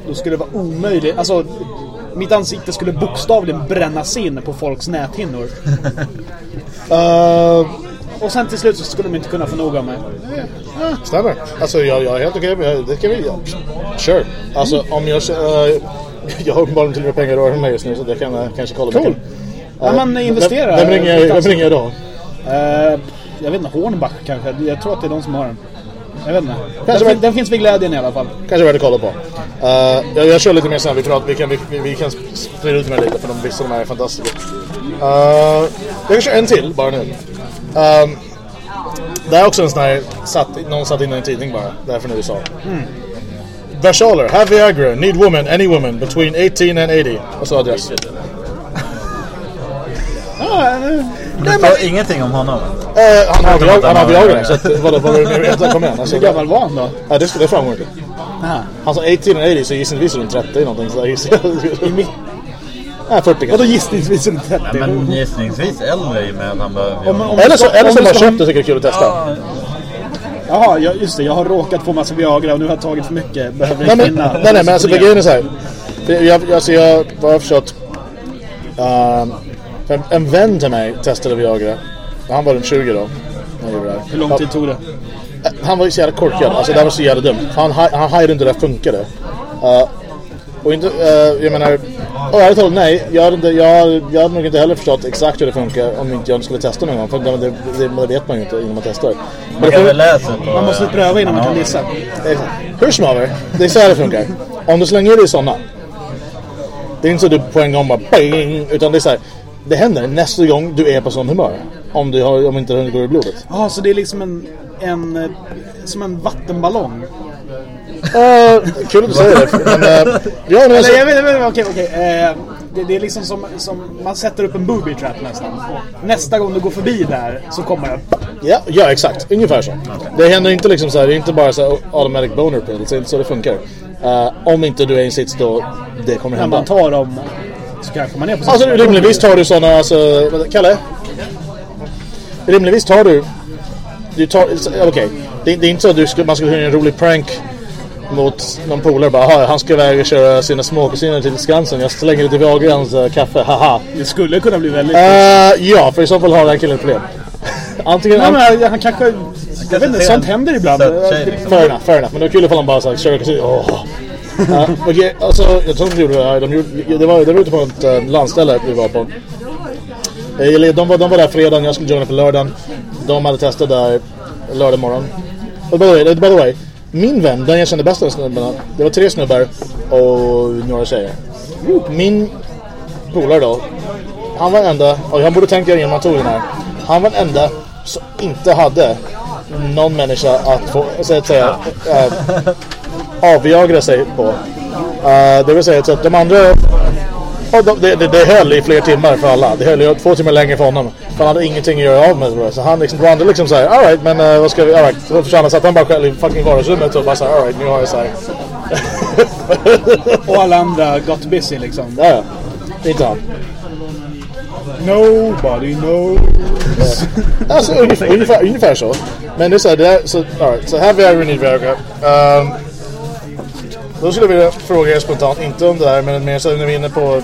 Då skulle det vara omöjligt. Alltså, mitt ansikte skulle bokstavligen brännas in på folks näthinnor. Uh, Och sen till slut så skulle de inte kunna få nog av mig. stämmer. Alltså jag, jag är helt okej med det. kan vi göra. Sure. Alltså om jag... Uh, jag har uppenbarligen till och med pengar i rören med just nu så det kan jag kanske kolla. Cool. Ja, man investerar. Vem, vem ringer jag, vem ringer jag? Eh, vet inte, Hornbach kanske. Jag tror att det är de som har den. Jag vet inte. Den, Kanske fin- var- den finns vid glädjen i alla fall. Kanske värt att kolla på. Uh, jag, jag kör lite mer sen. Vi, vi, kan, vi, vi kan sprida ut med lite för de vissa de här är fantastiska. Uh, jag kan köra en till bara nu. Um, det är också en sån här, satt, någon satt in i en tidning bara. Det är från USA. Versaler, have Viagra, need woman, any woman between 18 and 80. Och så adress. Ah, eh, Det står ingenting om honom. Uh, han har Viagra, han har Viagra så att, vad, vad är det veta? Kom igen. Alltså, hur gammal var han då? Ja, det, det framgår inte. Han sa 18 and 80 så gissningsvis runt 30 någonting. Så där gissar jag. I mitt... Nej, 40 Och då kanske. gissningsvis runt 30. Ja, men gissningsvis äldre i att han behöver Om- om- Eller så, eller så bara du köpt det tycker jag är kul att testa. Ja, Jaha, ja, just det. Jag har råkat få massa Viagra och nu har jag tagit för mycket. Behöver Nej en men, kvinna. nej, nej, men alltså grejen är så här. Det- Jag, alltså jag, vad jag har förstått. ehm, en, en vän till mig testade Viagra. Han var runt 20 då. Hur lång tid tog det? han var ju så jävla korkad. Alltså det här var så jävla dumt. Han, han, han hajade inte hur det funkade. Uh, och inte, uh, jag menar, och ärligt talat nej. Jag hade, inte, jag, jag hade nog inte heller förstått exakt hur det funkar om inte jag skulle testa någon gång. För det, det, det, det vet man ju inte innan man testar. Man kan väl läsa på... Man måste pröva innan man kan gissa. Eh, Hur som haver, det är så här det funkar. Om du slänger i sådana. Det är inte så du på en gång bara bang, utan det är så här. Det händer nästa gång du är på sån humör. Om, du har, om inte det går i blodet. Ja, så det är liksom en, en eh, som en vattenballong. Uh, kul att du säger det. Men, uh, ja, men alltså, jag vet inte, okej, okej. Eh, det, det är liksom som, som man sätter upp en booby trap nästan. Nästa gång du går förbi där så kommer den. ja, ja, exakt. Ungefär så. Det händer inte liksom så här. Det är inte bara så här automatic boner pill. Det är inte så det funkar. Uh, om inte du är i en sits då det kommer hända. man tar dem så kanske man är på Alltså rimligtvis tar du sådana, alltså, Kalle? Rimligtvis tar du, du tar, okej, det, det är inte så att du ska, man ska göra en rolig prank mot någon polare bara, "Aha, han ska iväg och köra sina småkusiner till Skansen, jag slänger lite Viagra i hans eh, kaffe, haha. Det skulle kunna bli väldigt... Uh, ja, för i så fall har den killen ett problem. Antingen, Nej, men han kanske... Jag vet inte, sånt händer ibland. Tjej, liksom. Fair enough, fair enough. Men det var kul ifall de bara såhär, kör kusin. Åh. Ja, okej, alltså, jag tror de gjorde det här. De gjorde, det, var, det var ute på ett uh, landställe vi var på. Eh, de, var, de var där fredagen, jag skulle joina på lördagen. De hade testat där lördag morgon. Och by the way, eh, by the way min vän, den jag kände bäst av snubbarna, det var tre snubbar och några tjejer. Min polare då, han var den enda, och han borde tänka innan han tog den här. Han var den enda som inte hade någon människa att få, så att säga, äh, avjagra sig på. Eh, det vill säga att de andra, och de, det, det, det höll i flera timmar för alla. Det höll ju två timmar längre för honom. För han hade ingenting att göra av med. Så han liksom, andra liksom såhär, alright men uh, vad ska vi, alright. Så han, satt han bara själv i fucking vardagsrummet och bara såhär, alright nu har jag såhär. Och alla andra got busy liksom. ja, ja. Är inte han. Nobody knows. Alltså ungefär, ungefär, ungefär så. Men det är så här, det är, så, all right, så här Viagra need Viagra. Um, då skulle jag vilja fråga er spontant, inte om det här, men mer så när vi är inne på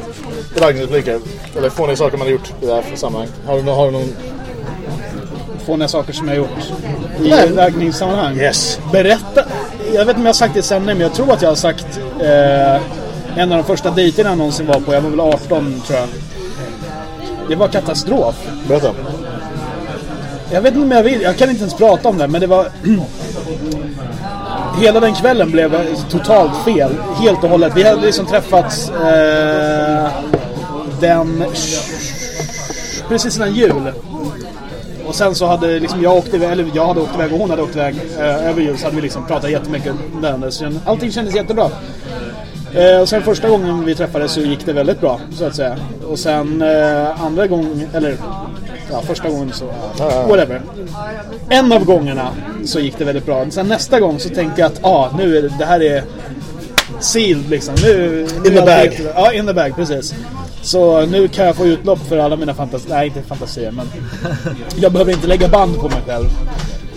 raggningsrepliker. Eller fåniga saker man har gjort i det här sammanhanget. Har du, har du någon... Fåniga saker som jag gjort i raggningssammanhang. Yes. Berätta. Jag vet inte om jag har sagt det sändning, men jag tror att jag har sagt eh, en av de första dejterna jag någonsin var på. Jag var väl 18 tror jag. Det var katastrof. Berätta. Jag vet inte om jag vill. Jag kan inte ens prata om det, men det var... Hela den kvällen blev totalt fel. Helt och hållet. Vi hade liksom träffats eh, den... Precis innan jul. Och sen så hade liksom jag åkt iväg, eller jag hade åkt iväg och hon hade åkt iväg eh, över jul så hade vi liksom pratat jättemycket den, Så allting kändes jättebra. Eh, och sen första gången vi träffades så gick det väldigt bra, så att säga. Och sen eh, andra gången, eller ja, första gången så, whatever. En av gångerna så gick det väldigt bra. Sen nästa gång så tänkte jag att ah, nu är det, det här är sealed liksom. Nu, nu In the bag. allt jättebra. Ja, in the bag, precis. Så nu kan jag få utlopp för alla mina fantasier. Nej, inte fantasier, men jag behöver inte lägga band på mig själv.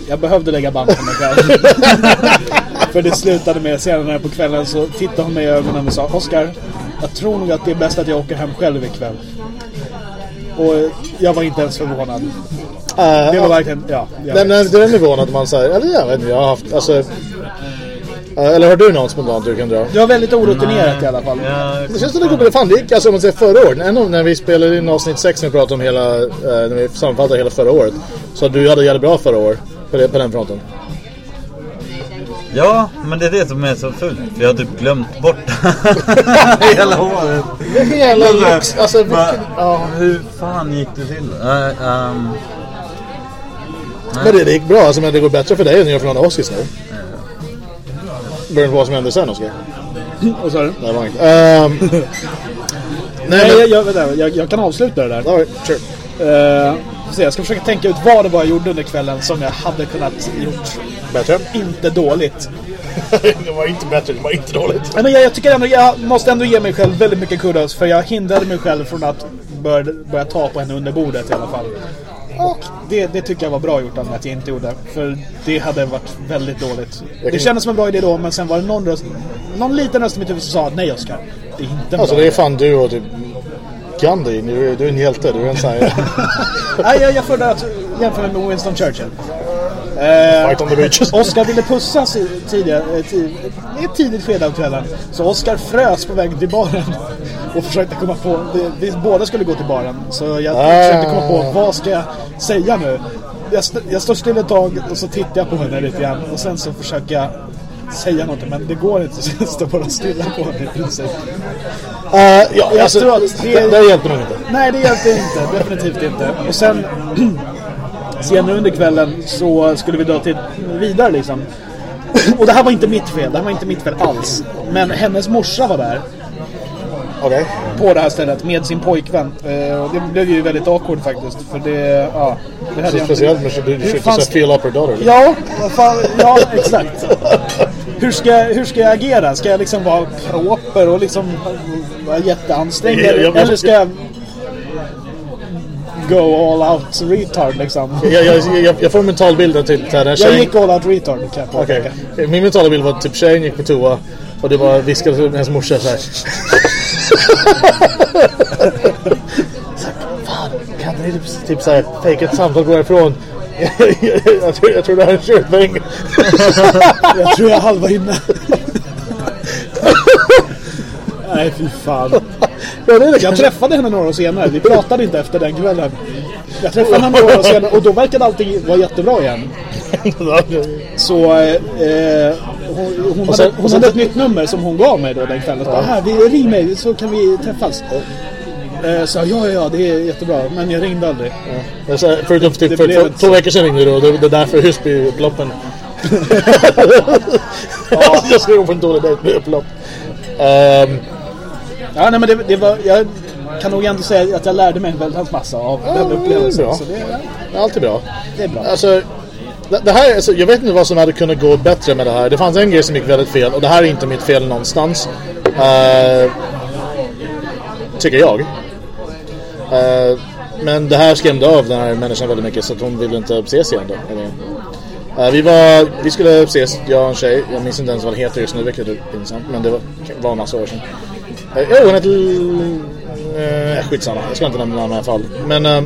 Jag behövde lägga band på mig själv. För det slutade med senare på kvällen så tittade hon mig i ögonen och sa Oskar, jag tror nog att det är bäst att jag åker hem själv ikväll. Och jag var inte ens förvånad. Uh, Det var verkligen, ja. jag den, vet. den, den nivån att man säger, eller jag vet inte, jag har haft, alltså... eh, eller har du någon spontant du kan dra? Det var väldigt orutinerat i alla fall. Ja, Det känns som det går bra. Fan, det gick alltså om man säger förra året. Av när vi spelade in avsnitt 6 när vi pratade om hela, eh, när vi sammanfattade hela förra året. Så du hade jävligt bra förra året på, det, på den fronten. Ja, men det är det som är så fult. Vi har typ glömt bort hela året. Vilken jävla lyx. Alltså, vilken, ja. Hur fan gick det till? Uh, um, Men det, det gick bra. Alltså, men det går bättre för dig än det gör för någon Oscars nu. Beroende på vad som hände sen Oskar. Och så, Nej, det var inte. Ehm, nej, nej, men... jag, jag, jag, jag kan avsluta det där. All right, sure. Uh, så jag ska försöka tänka ut vad det var jag gjorde under kvällen som jag hade kunnat gjort Bättre. inte dåligt. det var inte bättre, det var inte dåligt. Men jag, jag tycker ändå, jag måste ändå ge mig själv väldigt mycket kudos för jag hindrade mig själv från att börja, börja ta på henne under bordet i alla fall. Och det, det tycker jag var bra gjort av mig att jag inte gjorde. För det hade varit väldigt dåligt. Det kan- kändes som en bra idé då men sen var det någon röst, någon liten röst i mitt huvud som sa nej Oskar. Det är inte en Alltså bra det är idé." fan du och typ Gandhi. Du, är- du är en hjälte. Du är en sån här... Nej, jag, jag föredrar att jämföra med Winston Churchill. Beaches. Oscar ville pussas i- tidigare, eh, tid, i ett tidigt skede av kvällen. Så Oscar frös på väg till baren. Och försökte komma på, vi, vi båda skulle gå till baren. Så jag Ah. försökte komma på, vad ska jag säga nu? Jag, st- jag står still ett tag och så tittar jag på henne lite grann. Och sen så försöker jag säga någonting. Men det går inte så jag står bara stilla på henne i princip. Uh, ja, Jag alltså, tror att det, det- hjälper nog inte. Nej, det hjälpte inte. Definitivt inte. Och sen senare under kvällen så skulle vi dra till vidare liksom. Och det här var inte mitt fel. Det här var inte mitt fel alls. Men hennes morsa var där Okej. på det här stället med sin pojkvän. Eh, Och det blev ju väldigt awkward faktiskt. För det, ja. Det hade Så speciellt med du Hur försökte feel up her daughter. Ja, fan, ja exakt. Hur ska, hur ska jag agera? Ska jag liksom vara proper och liksom vara jätteansträngd? Jag- jag- Eller, ska jag go all out retard liksom? Jag, jag, jag, jag får en mental bild av typ den här Jag tjejen. gick all out retard kan jag påpeka. Min mentala bild var att typ tjejen gick på toa och det var viskade till hennes morsa såhär. Fan, kan ni typ, typ såhär fejka ett samtal och gå härifrån? jag, tror, jag tror det här är en thing. Jag tror jag är halva inne. Nej fy fan. ja, det det Jag träffade henne några år senare. Vi pratade inte efter den kvällen. Jag träffade henne några år senare och då verkade allting vara jättebra igen. Så eh, hon, hon, Och sen- hade, hon och sen- hade ett nytt nummer som hon gav mig då den kvällen. Så bara, här, vi, ring mig så kan vi träffas. Eh, så jag, ja, ja, ja, det är jättebra. Men jag ringde aldrig. Men så Förutom Det för blev två, veckor sedan ringde du och det, det är därför Husby-upploppen. jag ska gå på en dålig dejt med upplopp. Ehm, Ja, nej, men det, det var, jag kan nog ändå säga att jag lärde mig en väldigt massa av Ja, den det är upplevelsen. bra. Så det, det är alltid bra. det är bra. Alltså, det, det här, alltså, jag vet inte vad som hade kunnat gå bättre med det här. Det fanns en grej som gick väldigt fel och det här är inte mitt fel någonstans. Uh, tycker jag. Uh, men det här skrämde av den här människan väldigt mycket så att hon ville inte ses igen då. Uh, vi, var, vi skulle ses, jag och en tjej. Jag minns inte ens vad det heter just nu, vilket är pinsamt. Men det var, var en massa år sedan. Uh, jo, hon hette... Uh, skitsamma, jag ska inte nämna namn i alla fall. Men uh,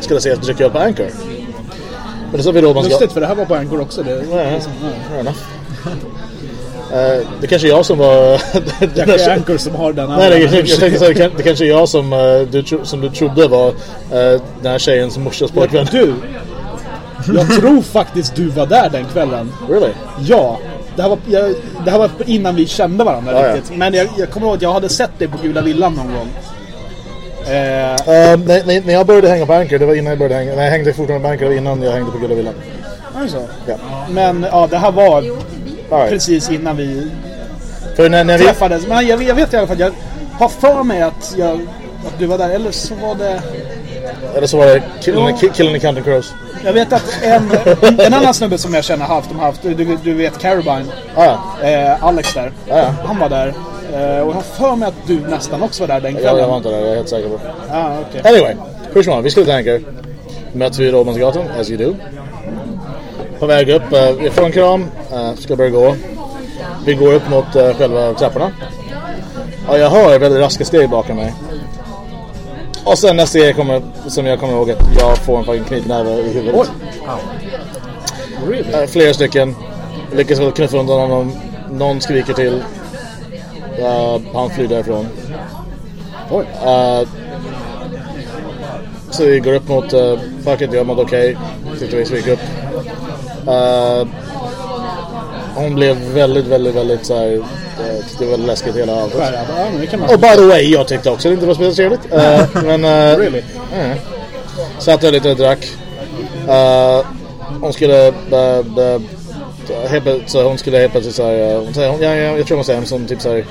skulle ses och dricka upp på Anchor. Men det sa vi då man ska... Lustigt, för det här var på Anchor också. Det, Ja, ja. Fair enough. Eh, det kanske är jag som var... där är Anchor som har den Nej, nej, jag, jag tänkte säga, det, kan, det kanske är jag som, eh, du, tro, som du trodde var uh, den här tjejens morsas pojkvän. Du! Jag tror faktiskt du var där den kvällen. Really? Ja. Det här var, jag, det här var innan vi kände varandra Ja, ja. riktigt. Men jag, jag kommer ihåg att jag hade sett dig på Gula Villan någon gång. Eh, Eh, när, när, jag började hänga på Anchor, det var innan jag började hänga. Nej, jag hängde fortfarande på Anchor, det var innan jag hängde på Gula Villan. alltså. Ja. Men ja, det här var right. precis innan vi För när, när vi... träffades. Men jag, jag vet i alla fall, jag har för mig att, jag, att du var där. Eller så var det... Eller så var det killen, ki- killen i Counting Crows. Jag vet att en, en annan snubbe som jag känner halvt om halvt, du, du vet Carabine, Ah, ja. eh, Alex där. Ja, ja. Han var där. Eh, och jag har för mig att du nästan också var där den Jag, kvällen. jag var inte där, jag är helt säker på. Ja, okej. Anyway, hur som helst, vi skulle till Anchor. Möts vi vid Rådmansgatan, as you do. På väg upp, uh, vi får en kram, uh, ska börja gå. Vi går upp mot eh, själva trapporna. Och jag hör väldigt raska steg bakom mig. Och sen nästa grej kommer, som jag kommer ihåg att jag får en fucking knytnäve i huvudet. Oj. Really? Eh, flera stycken. Lyckas väl knuffa undan honom. Någon skriker till. Eh, han flyr därifrån. Oj. Eh, så vi går upp mot uh, Bucket, jag mådde okej. Tyckte vi gick upp. Eh, hon blev väldigt, väldigt, väldigt så här. Uh, tyckte det var läskigt hela allt. Ja. Och by the way, jag tyckte också det inte var speciellt trevligt. Eh, men... Uh, Really? Mm. Satt jag lite och drack. Uh, hon skulle... Så hon skulle helt plötsligt så här, hon säger, hon, ja, ja, jag tror hon säger hem som typ så här,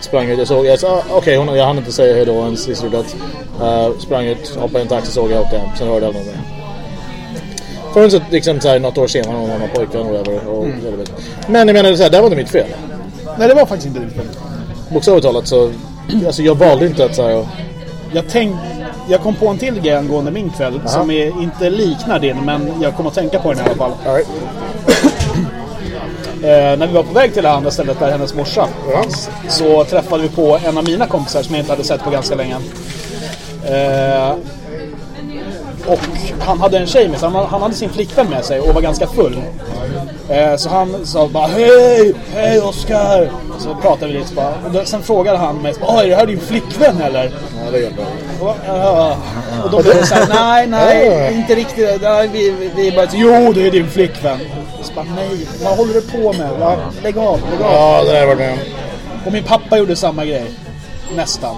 sprang ut. Jag såg, jag sa, ah, okej, hon jag hann inte säga hejdå ens i slutet. Uh, sprang ut, hoppade i en taxi, såg jag åkte hem. Sen hörde jag aldrig mer. Förrän så liksom så här, något år senare man var pojkvän och whatever. Och, Mm. Men jag menar, så här, det var inte mitt fel. Nej, det var faktiskt inte ditt fel. Bokstavligt talat så... Alltså jag valde inte att så här, Jag, tänk, jag kom på en till grej angående min kväll som är, inte liknar din, men jag kommer att tänka på den i alla fall. all right. Eh, när vi var på väg till det andra stället där hennes morsa så träffade vi på en av mina kompisar som jag inte hade sett på ganska länge. Eh, och han hade en tjej med sig. Han, han hade sin flickvän med sig och var ganska full. Eh, så han sa bara Hej! Hej Oskar! Så pratade vi lite bara. Och sen frågade han mig "Åh, Är det här din flickvän eller? Ja, det är bra. Och, ja. och då blev det såhär, nej, nej, inte riktigt. Nej, vi, vi, vi bara, jo det är din flickvän. Så bara, nej, vad håller du på med? Lägg av, lägg av. Ja, det har jag varit med om. Och min pappa gjorde samma grej. Nästan.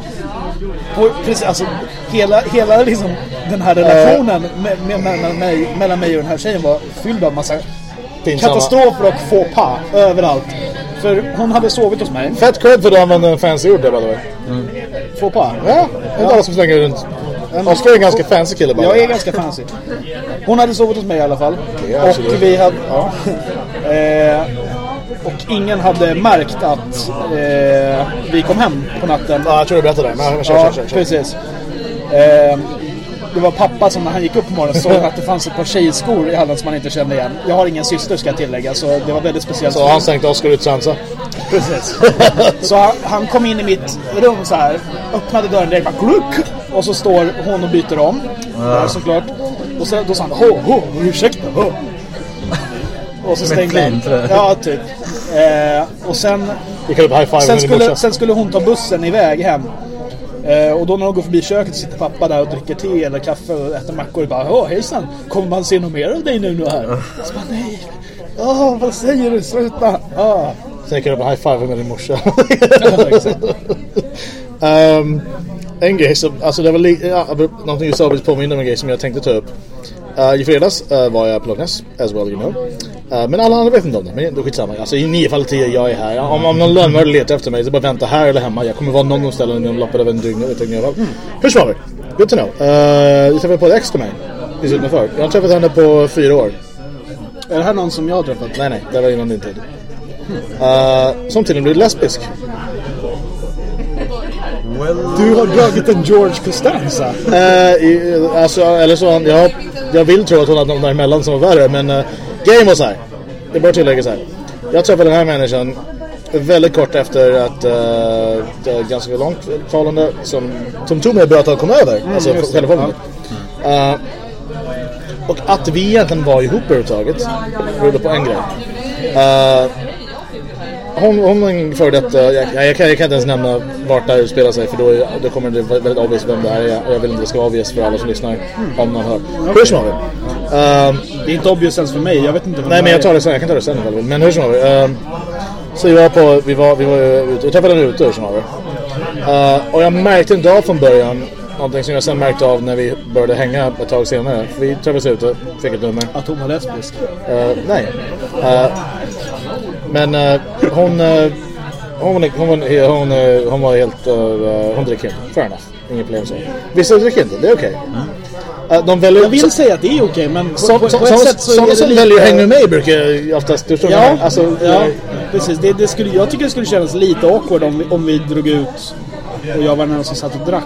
På, precis, alltså, hela, hela liksom, den här relationen med, med, mellan, mig, mellan mig och den här tjejen var fylld av massa Pinsamma. katastrofer och faux pas överallt. För hon hade sovit hos mig. Fett cred för att du använde en fancy ord där by the way. Faux pas. Ja, det är alla som slänger runt. Oskar är en ganska fancy kille bara. Jag är ganska fancy. Hon hade sovit hos mig i alla fall. Och vi hade... Ja. eh, och ingen hade märkt att eh, vi kom hem på natten. Ja, jag tror du berättade det. Men kör, Ja, kör, kör, kör. precis. Eh, det var pappa som när han gick upp på morgonen såg att det fanns ett par tjejskor i hallen som han inte kände igen. Jag har ingen syster ska jag tillägga, så det var väldigt speciellt. Så han sänkte Oskar ut Sansa. Precis. Så han, han kom in i mitt rum så här, öppnade dörren direkt, bara kluck! Och så står hon och byter om. Ja. Såklart. Och så, då sa han, hå, hå, ursäkta, hå. Och så stängde han. Ja, typ. Eh, och sen, sen, skulle, sen skulle hon ta bussen iväg hem. Eh, och då när de går förbi köket sitter pappa där och dricker te eller kaffe och äter mackor och bara Åh hejsan, kommer man se något mer av dig nu, nu här? Så bara nej. Åh, vad säger du? Sluta! Ah. Sen kan du upp high five med din morsa. Ehm, en grej som, alltså det var li- ja, någonting du sa påminner om en grej som jag tänkte ta upp. Uh, I fredags eh, var jag på Loch Ness, as well you know. Eh, men alla andra vet inte om det, men det är skitsamma. Alltså i nio fall tio, jag är här. Om, om någon lönnmördare letar efter mig så bara vänta här eller hemma. Jag kommer vara någon ställe inom loppet av en dygn. Vet inte i alla fall. Hur som haver, good to know. Uh, jag träffade på ett ex till mig. Precis utanför. Jag har träffat henne på fyra år. Är det här någon som jag har träffat? Nej, nej, det var innan din tid. Uh, som med blev lesbisk. Well, Du har dragit en George Costanza. Eh, i, alltså, eller så, jag, jag vill tro att hon hade någon däremellan som var värre, men uh, grejen var så här. Det bör tillägga så här. Jag träffade den här människan väldigt kort efter att uh, det var ganska långt förhållande som, som tog mig ett bra tag att komma över. alltså just det. själva förhållandet. Eh, och att vi egentligen var ihop överhuvudtaget berodde på en grej. Eh, hon, hon är en före detta, jag, jag, kan, jag kan inte ens nämna vart det här utspelar sig för då, är- då kommer det vara väldigt obvious vem det här är och jag vill inte det ska vara obvious för alla som lyssnar om någon hör. Hur som haver. Ehm, Det är inte obvious ens för mig. Jag vet inte vem nej det men jag tar det sen, jag kan ta det sen ifall. Men hur som haver. ehm, så var på, vi var, vi var ute, jag träffade henne ute hur som haver. Eh, och jag märkte inte av från början någonting som jag sen märkte av när vi började hänga ett tag senare. Vi träffades ute, fick ett nummer. Att hon var lesbisk. Eh, nej. Eh, men eh, hon, eh, hon, hon, var- hon, eh, hon var helt... eh, hon dricker inte. Fair enough. Inget problem så. Vissa dricker inte. Det är okej. Eh, de väljer... Jag vill säga att det är okej, men på, Som, på, som, på som, ett sätt så det som lite... väljer att hänga med mig brukar oftast... Du Ja, alltså, ja precis. Det, det skulle, jag tycker det skulle kännas lite awkward om vi, om vi drog ut och jag var den som satt och drack.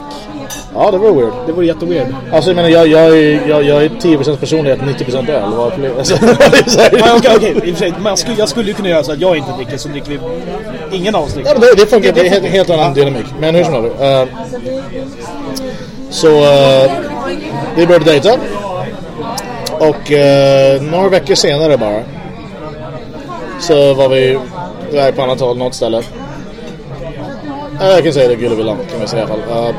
Ja, det var weird. Det vore jätteweird. Alltså jag menar, jag, jag, jag, jag är 10% personlighet, 90% öl. Vad? Alltså, Ja, okej, okej. I och för sig, jag skulle, jag skulle ju kunna göra så att jag inte dricker, så dricker vi... Ingen av oss dricker. Ja, men det, det funkar. Det är helt, helt annan dynamik. Men hur som helst. Uh, så uh, vi började dejta. Och uh, några veckor senare bara. Så var vi iväg på annat håll, något ställe. Uh, jag kan säga det, Gullevillan kan vi säga i alla fall.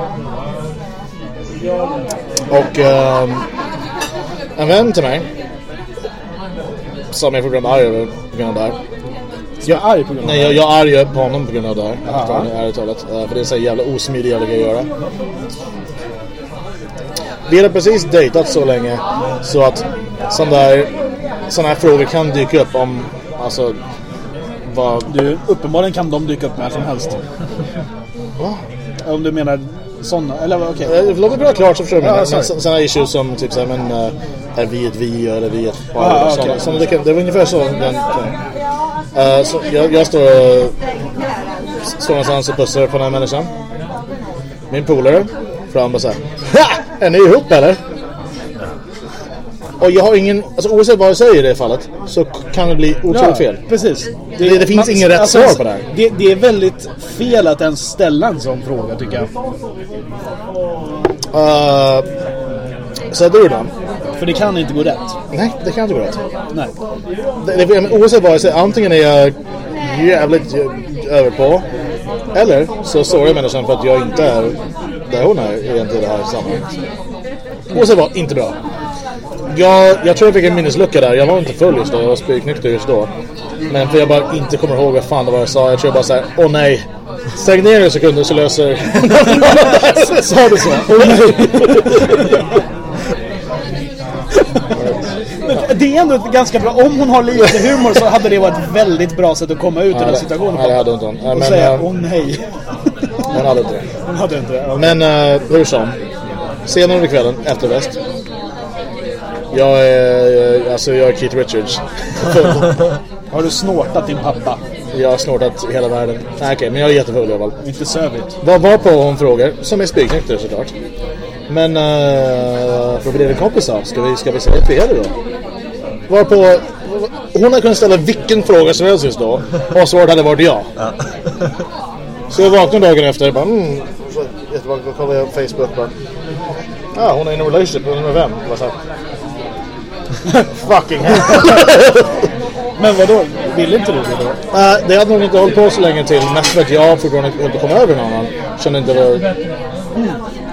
Och ehm, en vän till mig. Som jag fortfarande är arg över på grund av det här. Jag är arg på grund av Nej, det. jag, jag är arg på honom på grund av det här. Aha. Ärligt talat. Eh, För det är så jävla osmidig jävla grej att göra. Vi hade precis dejtat så länge så att sådana där såna här frågor kan dyka upp om alltså vad... Du, uppenbarligen kan de dyka upp när som helst. Va? Om du menar sådana, eller okej. Eh, Låt mig prata klart så förstår du. Ja, Sådana issues som typ såhär, men uh, är vi ett vi eller vi ett par? Ah, sådana, okej. sådana, det, kan, det var ungefär så. Den, uh, så jag, jag står och står någonstans och pussar på den här människan. Min polare fram bara såhär. Ha! Är ni ihop eller? Och jag har ingen, alltså oavsett vad jag säger i det fallet så kan det bli otroligt fel. Precis. Det- det finns ingen rätt svar på det här. Det, det är väldigt fel att ens ställa en sån fråga tycker jag. Uh, så du då? För det kan inte gå rätt. Nej, det kan inte gå rätt. Nej. Det, det, oavsett vad jag säger, antingen är jag jävligt över på eller så sårar jag människan för att jag inte är där hon är egentligen i det här sammanhanget. Oavsett vad, inte bra. Jag, jag tror jag fick en minneslucka där. Jag var inte full just då, jag var spiknykter just då. Men för jag bara inte kommer ihåg vad fan det var jag sa. Jag tror bara såhär, åh nej. Stäng ner en sekund så löser... Sa du så? Åh nej. Det är ändå ganska bra, om hon har lite humor så hade det varit ett väldigt bra sätt att komma ut ur den situationen. Nej, det hade inte hon. Ja, Och men, säga, eh, åh nej. Hon hade inte det. Hon hade inte det. Men uh, hur som. Senare under kvällen, efterfest. Jag är, eh, alltså jag är Keith Richards. Har du snortat din pappa? jag har snortat hela världen. Nej okej, men jag är jättefull i alla fall. Inte sövigt. Vad var på hon frågar, som är spiknykter såklart. Men uh, vad blir det kompisar? Ska vi, ska vi säga att vi är det då? Varpå hon hade kunnat ställa vilken fråga som helst just då. Och svaret hade varit ja. Så jag vaknade dagen efter och bara mm, så då kollade jag Facebook bara. Ja, ah, hon är i en relationship, undrar med vem? Var så här. Fucking hell. Men vadå? Ville inte du det då? Uh, det hade nog inte hållit på så länge till. Mest för att jag fortfarande inte kom över någon annan. Kände inte det var...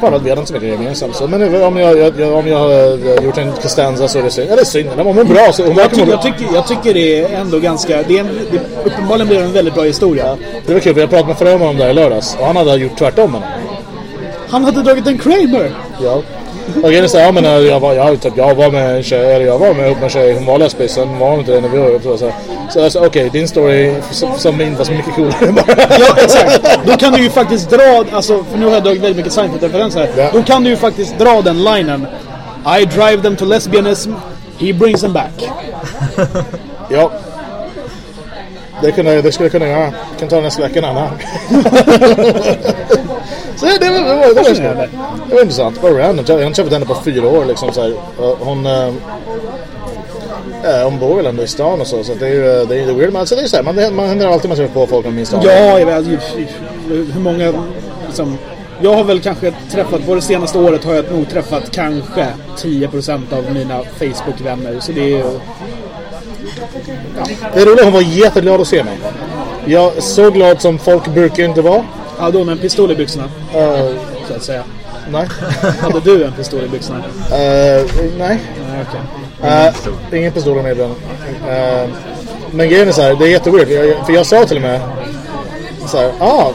Fan att vi hade inte så mycket gemensamt. Så, men om jag, jag, jag, om jag har gjort en Costanza så är det synd. Eller synd, men om hon är bra så... Hon Jag, verkar må ty jag, tycker, jag tycker det är ändå ganska... Det är en, det, uppenbarligen blir det en väldigt bra historia. Det var kul jag pratade med föräldrarna om det här i lördags. Och han hade gjort tvärtom med henne. Han hade dragit en Kramer! Ja. Och grejen är så här, ja, men jag var, jag, typ, jag var med en tjej, eller jag var med ihop med en tjej, hon var lesbisk, sen var hon inte det när vi var ihop. Så, så, så alltså, okej, din story som, som min var så mycket coolare bara. Ja, exakt. Då kan du ju faktiskt dra, alltså, för nu har jag dragit väldigt mycket Seinfeld-referenser. Ja. Då kan du ju faktiskt dra den linen. I drive them to lesbianism, he brings them back. Ja. Det, kunde, det skulle jag kunna göra. Jag kan ta nästa vecka när Så det, det, var, det, var, det, var, det, det intressant. Det var random. Jag har inte träffat henne på fyra år. Liksom, så här. Hon, eh, eh, hon bor väl ändå i stan och så. Så det är ju det är, det är weird. Men alltså, det är så här, man, man händer alltid man träffar på folk i stan. Ja, jag vet, alltså, hur många... Liksom, jag har väl kanske träffat, på det senaste året har jag nog träffat kanske 10% av mina Facebook-vänner. Så det är ju... Det är roligt. Hon var jätteglad att se mig. Jag är så glad som folk brukar inte vara. Hade hon en pistol i byxorna? Eh, Så att säga. nej. Hade du en pistol i byxorna? Eh, nej. Nej, okej. Uh, ingen pistol med ibland. Uh, men grejen är så här, det är jätteweird. Jag, för jag sa till och med så här, ah,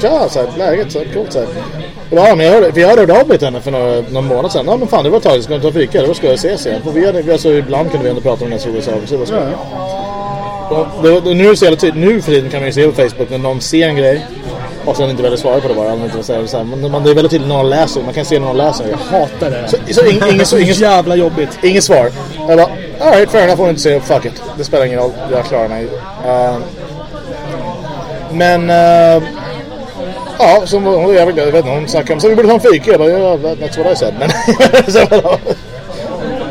tja, så här, läget, så här, coolt så här. Ja, men jag hörde, för jag hörde av mig till henne för några, någon månad sedan. Ja, men fan, det var ett tag, ska vi ta fika? Var ska jag ses igen. Och vi hade, alltså, ibland kunde vi ändå prata om den här var så. Och det, det, nu, så jävla tydligt, nu för tiden kan man ju se på Facebook när någon ser en grej och sen inte väljer svara på det bara. Eller inte, så här, så här, men man, det är väldigt tydligt när någon läser. Man kan se när någon läser. Hatar det. Så, så ing, ingen, så, Så jävla jobbigt. Inget svar. Jag bara, alright, fair enough, får inte se, fuck it. Det spelar ingen roll, jag klarar mig. Uh, men, uh, ja, som hon jag vet inte, hon snackade om, så vi borde ta en fika. Jag bara, ja, that's what I said. Men, så,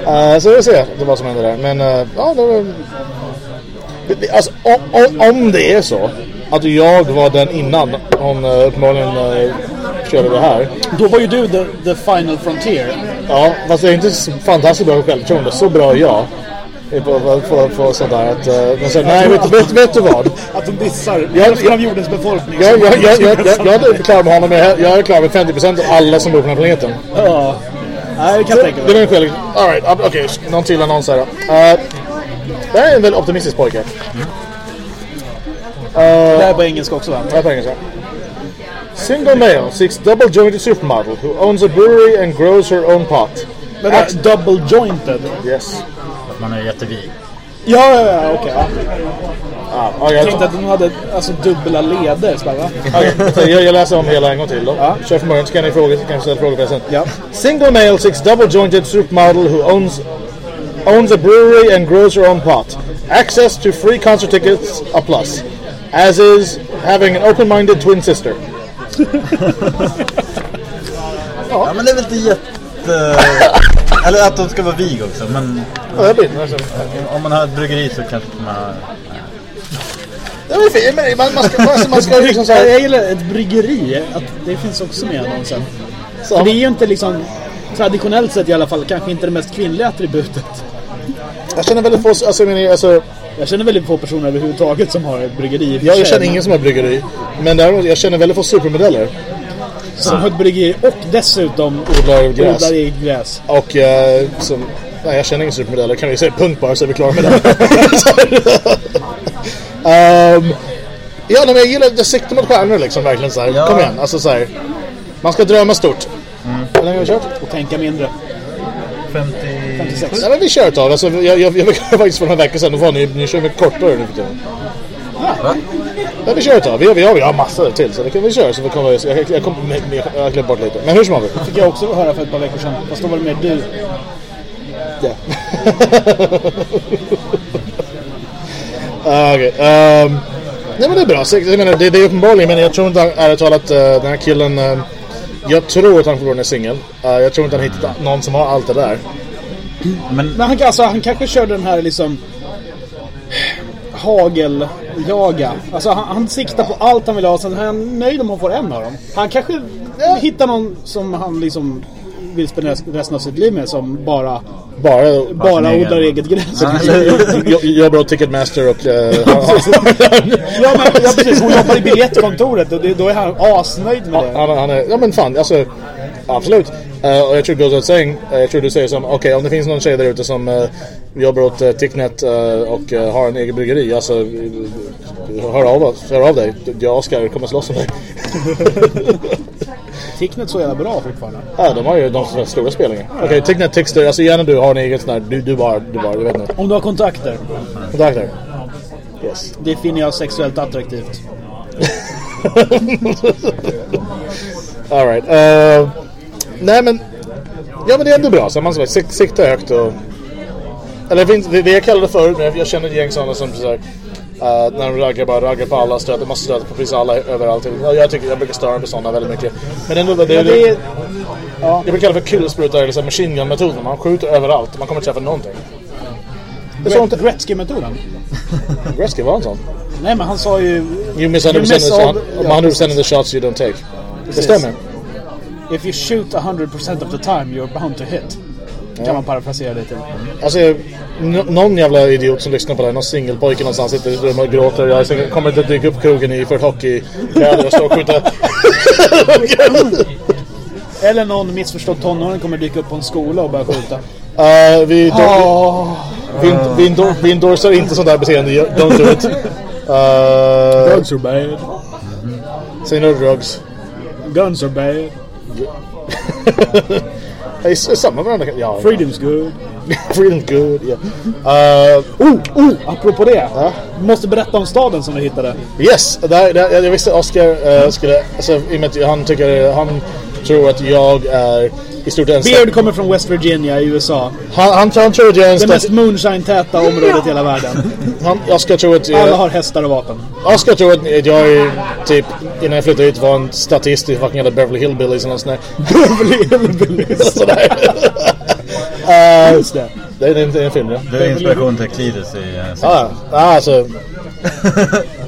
uh, så vi får se vad som händer där. Men, uh, ja, det var... Alltså, om, om det är så att jag var den innan hon uh, uppenbarligen uh, körde det här. Då var ju du the, the final frontier. Ja, fast det är inte så fantastiskt bra självförtroende. Så bra är jag. På, på, på, på sånt där att... De säger, nej, vet, vet, vet du vad? Att de dissar hälften av jordens befolkning. Jag, jag, jag, jag, jag, jag är klar med honom. Jag, jag är klar med 50% av alla som bor på den här planeten. Ja. Nej, det kan jag tänka Det mig. var en själv... Alright, okej. Okay. Någon till annons här då. Uh, det här är en väldigt optimistisk pojke. Det här är på engelska också va? Jag tänker så här. Single male seeks double jointed supermodel who owns a brewery and grows her own pot. Men det är double jointed. Yes. Att man är jättevig. Ja, ja, ja, okej. ja. Ja, ja, Jag jag, tänkte att de hade alltså dubbla leder. Så bara, va? Okej, jag, jag läser om hela en gång till då. Ja. Kör från början så kan ni fråga, kanske ställa frågor på det sen. Ja. Single male, six double jointed supermodel who owns owns a brewery and grows her own pot. Access to free concert tickets a plus. As is having an open-minded twin sister. Ja, men det är väl inte jätte... Eller att de ska vara vig också, men Ja, det fint. Alltså, om man har ett bryggeri så kanske man... Det är fint, men man, man ska, man, man ska liksom så Jag gillar ett bryggeri. Att det finns också med i annonsen. så, För det är ju inte liksom traditionellt sett i alla fall kanske inte det mest kvinnliga attributet. Jag känner väldigt få, alltså, jag, menar, alltså Jag känner väldigt få personer överhuvudtaget som har ett bryggeri. för jag, jag känner ingen som har bryggeri. Men däremot, jag känner väldigt få supermodeller. Som har ett bryggeri och dessutom Odlar gräs. odlar i gräs. Och eh, som, nej, jag känner ingen supermodeller. Kan vi säga punkt bara så är vi klara med det. um, ja, men jag gillar det siktar mot stjärnor liksom verkligen så här. Ja. Kom igen, alltså så här. Man ska drömma stort. Hur länge har vi kört? Och tänka mindre. 50... 56. Nej, men vi kör ett tag. Alltså, jag, jag, jag faktiskt för några veckor sedan, då var ni, ni kör mycket kortare nu för tiden. Va? Ja, vi kör ett tag. Vi har, vi har, vi har massor till så det kan vi köra. Så vi kommer, jag, jag, jag, kom, jag, har glömt bort lite. Men hur som helst. fick jag också höra för ett par veckor sedan. Fast då var det mer du. Ja. Ah, Okej. ehm, nej men det är bra. Så, Jag menar, det, det är uppenbarligen, men jag tror inte ärligt talat uh, den här killen... eh, jag tror att han förmodligen är singel. Eh, jag tror inte han hittat någon som har allt det där. Men Men han, alltså, han kanske körde den här liksom hageljaga. Alltså han, han siktar på allt han vill ha. Sen är han nöjd om han får en av dem. Han kanske hittar någon som han liksom vill spendera resten av sitt liv med som bara, Bara... bara odlar eget gräs. jobbar åt Ticketmaster och... han- Ja, men, ja precis, hon jobbar i biljettkontoret och det, då är han asnöjd med det. han, han är... Ja men fan, alltså... Absolut. Eh, och jag tror goes without saying, eh, jag tror du säger som, okej om det finns någon tjej där ute som uh, jobbar åt uh, Ticknet och har en egen bryggeri, alltså hör av, oss, hör av dig. Jag och Oskar kommer slåss om dig. Ticknet så jävla bra fortfarande. ja, de har ju de är stora spelningar. Okej, Ticknet, Tixter, alltså gärna du har en egen sån här, du, du bara, du bara, jag vet inte. Om du har kontakter. Kontakter. Yes. Det finner jag sexuellt attraktivt. Alright. Uh, nej men, ja men det är ändå bra. Så man ska sik sikta högt och... Eller det det, det jag kallar det förut, men jag känner ett gäng sådana som så här, uh, när de raggar bara raggar på alla, stöter, måste stöta på precis alla överallt. Ja, jag, tycker, jag brukar störa mig sådana väldigt mycket. Men ändå, det, det, Men det är, jag brukar kalla det för kulsprutar eller machine gun-metoden. Man skjuter överallt och man kommer inte träffa någonting. Det är sånt Gret- Gretzky-metoden. Gretzky var en sån. Nej men han sa ju... You miss 100%, You miss of, all the, the- 100% of the shots you don't take. Det Precis. stämmer. If you shoot 100% of the time you're bound to hit. Kan man parafrasera till. Alltså, någon jävla idiot som lyssnar på det här, någon singelpojke någonstans sitter i ett rum och gråter. Jag sen kommer inte dyka upp krogen i för hockeykläder och stå och skjuta. Eller någon missförstådd tonåring kommer dyka upp på en skola och börja skjuta. Uh, vi, Oh. vi, vi, endor, vi endorsar inte sånt där beteende. Don't do it. Uh, Drugs are bad. say no drugs. Guns are bad. Det är s- samma varandra. Ja, Freedom's good. Freedom's good. Yeah. Uh, Oh, oh, apropå det. Du måste berätta om staden som du hittade. Yes, där, där, jag visste Oscar uh, skulle, alltså, i och med att han tycker, han tror att jag är i stort ensam. Beard kommer från West Virginia i USA. Han, han, han tror att jag är en Det mest moonshine-täta området i hela världen. han, Oscar tror att jag, Alla har hästar och vapen. Oscar tror att jag är typ, innan jag flyttade hit var en statist i fucking jävla Beverly Hillbillies eller nåt sånt där. Beverly Hillbillies. Sådär. uh, Just det. Det är en, det är en film ja. det är inspiration till Cletus i... Uh, Ah, ah, alltså.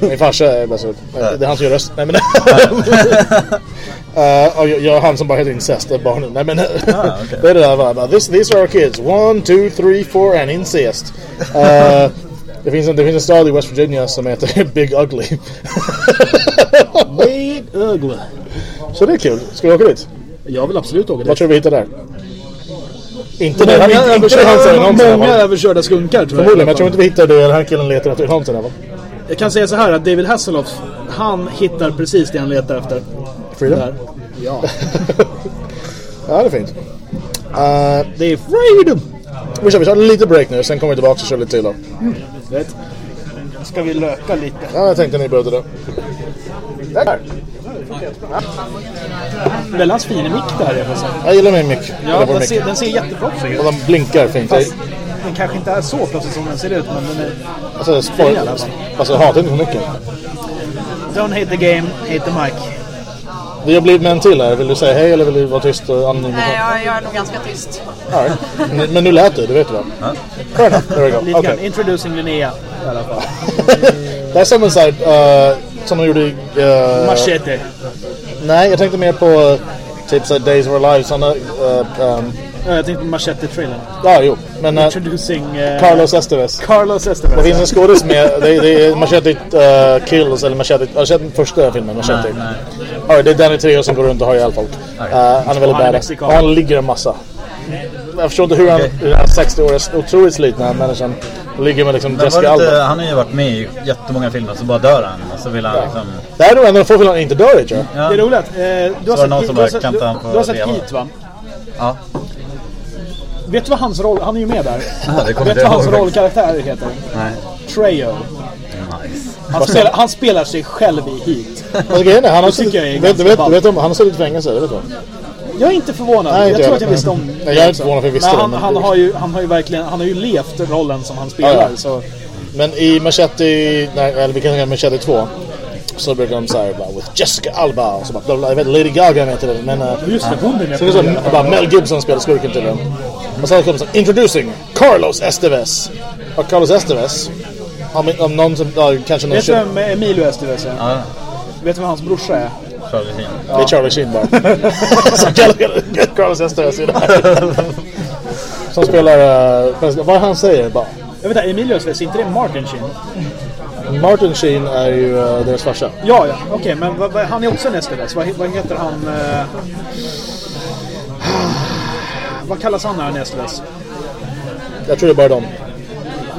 Min farsa är bara så. Det är han som gör röst. Nej men. Uh, och jag, jag han som bara heter incest, det är barnen. Nej men. okej. det är det där bara. This, these are our kids. One, two, three, four and incest. Uh, det, finns en, det finns en stad i West Virginia som heter Big Ugly. Big Ugly. så det är kul. Ska vi åka dit? Jag vill absolut åka Vad dit. tror du vi hittar där? Inte det. Han, inte, det han säger någonsin. Många överkörda skunkar tror jag. Förmodligen, jag tror inte vi hittar det den här killen letar efter någonsin. fall. Jag kan säga så här att David Hasselhoff, han hittar precis det han letar efter. Freedom? Där. Ja. Ja, det är fint. Uh, Det är freedom! vi kör, vi kör lite break nu, sen kommer vi tillbaka och kör lite till då. Vet. ska vi löka lite. Ja, jag tänkte ni behövde det. Där. Väldigt fin mick det här, jag. Jag gillar min mick. Ja, den mick. ser, den ser jätteproffsig ut. Och den blinkar fint. Fast den kanske inte är så proffsig som den ser ut, men den är... Alltså, spår, fin i alla fall. alltså jag hatar inte för mycket. Don't hate the game, hate the mic. Vi har blivit med en till här. Vill du säga hej eller vill du vara tyst och anonym? Nej, jag, jag är nog ganska tyst. All right. Men- Men nu lät du, det vet du va? Ja. Fair enough. There we go. Okay. Introducing Linnea i alla fall. Det är som en sån här, uh, som de gjorde i... Uh, Machete. nej, jag tänkte mer på uh, typ såhär Days of Our Lives. Uh, um, Ja, jag tänkte på Machete-trailern. ja, jo. Men uh, Introducing... eh, Carlos Estevez. Carlos Det Estevez. finns en skådis med, det, är- det är Machete uh, Kills, eller Machete, har du sett den första filmen, Machete? Nej, nej. Ja, det är Danny Trejo som går runt och har ihjäl folk. Uh, han är väldigt badass. Och han ligger en massa. Jag förstår inte hur han, Okej. hur han 60-åriga, otroligt slitna människan, ligger med liksom Jessica Alba. han har ju varit med i jättemånga filmer så bara dör han och så vill han liksom... Det här är nog en av de få filmer han inte dör i tror jag. Ja, Det är roligt. Eh, du har sett, det någon som du har bara, sett, du, du har sett? Heat va? ja. Vet du vad hans roll... Han är ju med där. Kommer Vet inte du vad hans ihåg. rollkaraktär heter? Nej. Trejo. Nice. Han spelar, han spelar sig själv i Heat. Alltså grejen är, han har suttit, vet, vet, ballt. vet om, han har suttit i fängelse, det vet du? Jag är inte förvånad. Nej, inte jag tror jag att jag visste om Nej, jag är inte förvånad för jag visste men det, han, men han, det- har ju, han har ju verkligen han har ju levt rollen som han spelar. Ja, ja. Så, Men i Machete, nej, eller vi kan säga Machete 2 så brukar de säga bara with Jessica Alba och så bara bla bla, jag vet Lady Gaga till det men uh, just det, hon är med så på det det. bara Mel Gibson spelar skurken till den och sen kommer det så introducing Carlos Estevez och Carlos Estevez om, om någon som, ja, kanske någon Vet du vem Emilio Estevez är? Ja, Vet du vem hans brorsa är? Charlie Sheen. det är Charlie Sheen bara som kallar Carlos Estevez i det här som spelar, uh, vad han säger bara Jag vet inte, Emilio är inte det Martin Sheen? Martin Sheen är ju uh, deras farsa Ja, ja, okej, men vad, vad, han är också en Estevez. Vad, vad heter han? Eh... Vad kallas han när han är Estevez? jag tror det är bara dem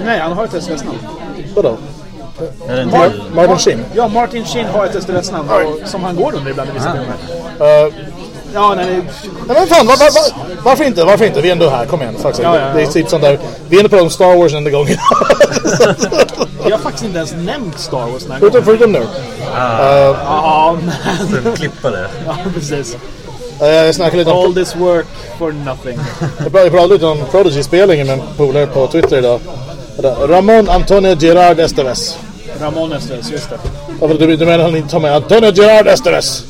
Nej, han har ett Estevez-namn. vadå? Är det inte Mar- Martin Sheen? Ja, Martin Sheen har ett Estevez-namn och- som han går under ibland i vissa filmer. Uh, Ja, nej, nej. Nej men fan, var, var, var, varför inte? Varför inte? Vi är ändå här, kom igen. Ja, ja, ja. Det är typ sånt där. Vi är ändå på om Star Wars enda gången. Jag har faktiskt inte ens nämnt Star Wars den här gången. förutom nu. Ja, men... så klippa det? Ja, precis. Uh, jag snackade lite All om... this work for nothing. Jag pratade, lite om Prodigy-spelningen med en polare på Twitter idag. Ramon Antonio Gerard Estevez. Ramon Estevez, just det. Varför du, du menar han inte tar med Antonio Gerard Estevez?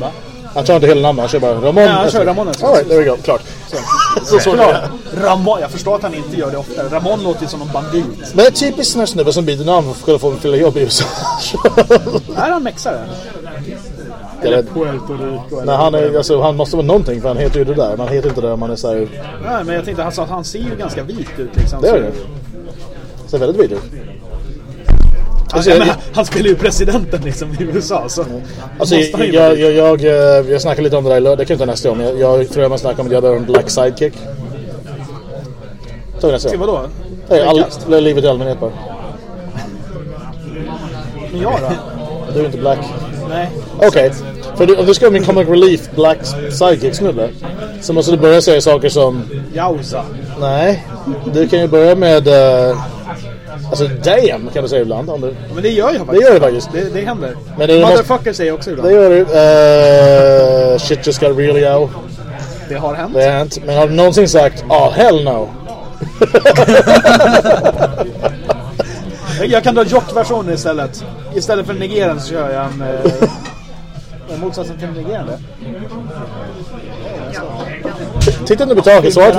Va? Han tar inte hela namnet, han kör bara Ramon Ja, han kör Ramon Estevez. Alright, there we go. Klart. Så, så Klart. Ramon, jag förstår att han inte gör det ofta. Ramon låter ju som en bandit. Men det är typiskt sån här snubbe som byter namn för att få en fylla jobb i USA. Är han mexare? Eller, Puerto Rico? nej, han, är, alltså, han måste vara någonting för han heter ju det där. Man heter inte det om man är såhär... Nej, men jag tänkte sa att han ser ju ganska vit ut liksom. Det Så- gör det. Ser väldigt vit ut. Alltså, ja, men han, han spelar ju presidenten liksom i USA så... Alltså, jag, ju vara jag, jag, jag, jag snackade lite om det där i lördag, det kan jag ta nästa gång. Jag, jag tror jag man snackade om att jag hade en black sidekick. Ta vi nästa gång. Vadå? Nej, all, livet i allmänhet bara. Men jag då? Du är inte black. Nej. Okej. För du, om du ska vara min comic relief black sidekick snubbe. Så måste du börja säga saker som... Jausa. Nej. Du kan ju börja med... Uh, alltså damn kan du säga ibland. Om du, Men det gör jag faktiskt. det gör du faktiskt. Det, det händer. Men det måste- Motherfucker säger jag också ibland. Det gör du. Uh, shit just got really out. Det har hänt. Det har hänt. Men har du någonsin sagt oh hell no? Jag- kan dra jock-versionen istället. Istället för negerande så kör jag en... Eh, motsatsen till negerande. Titta inte på taket. Svaret,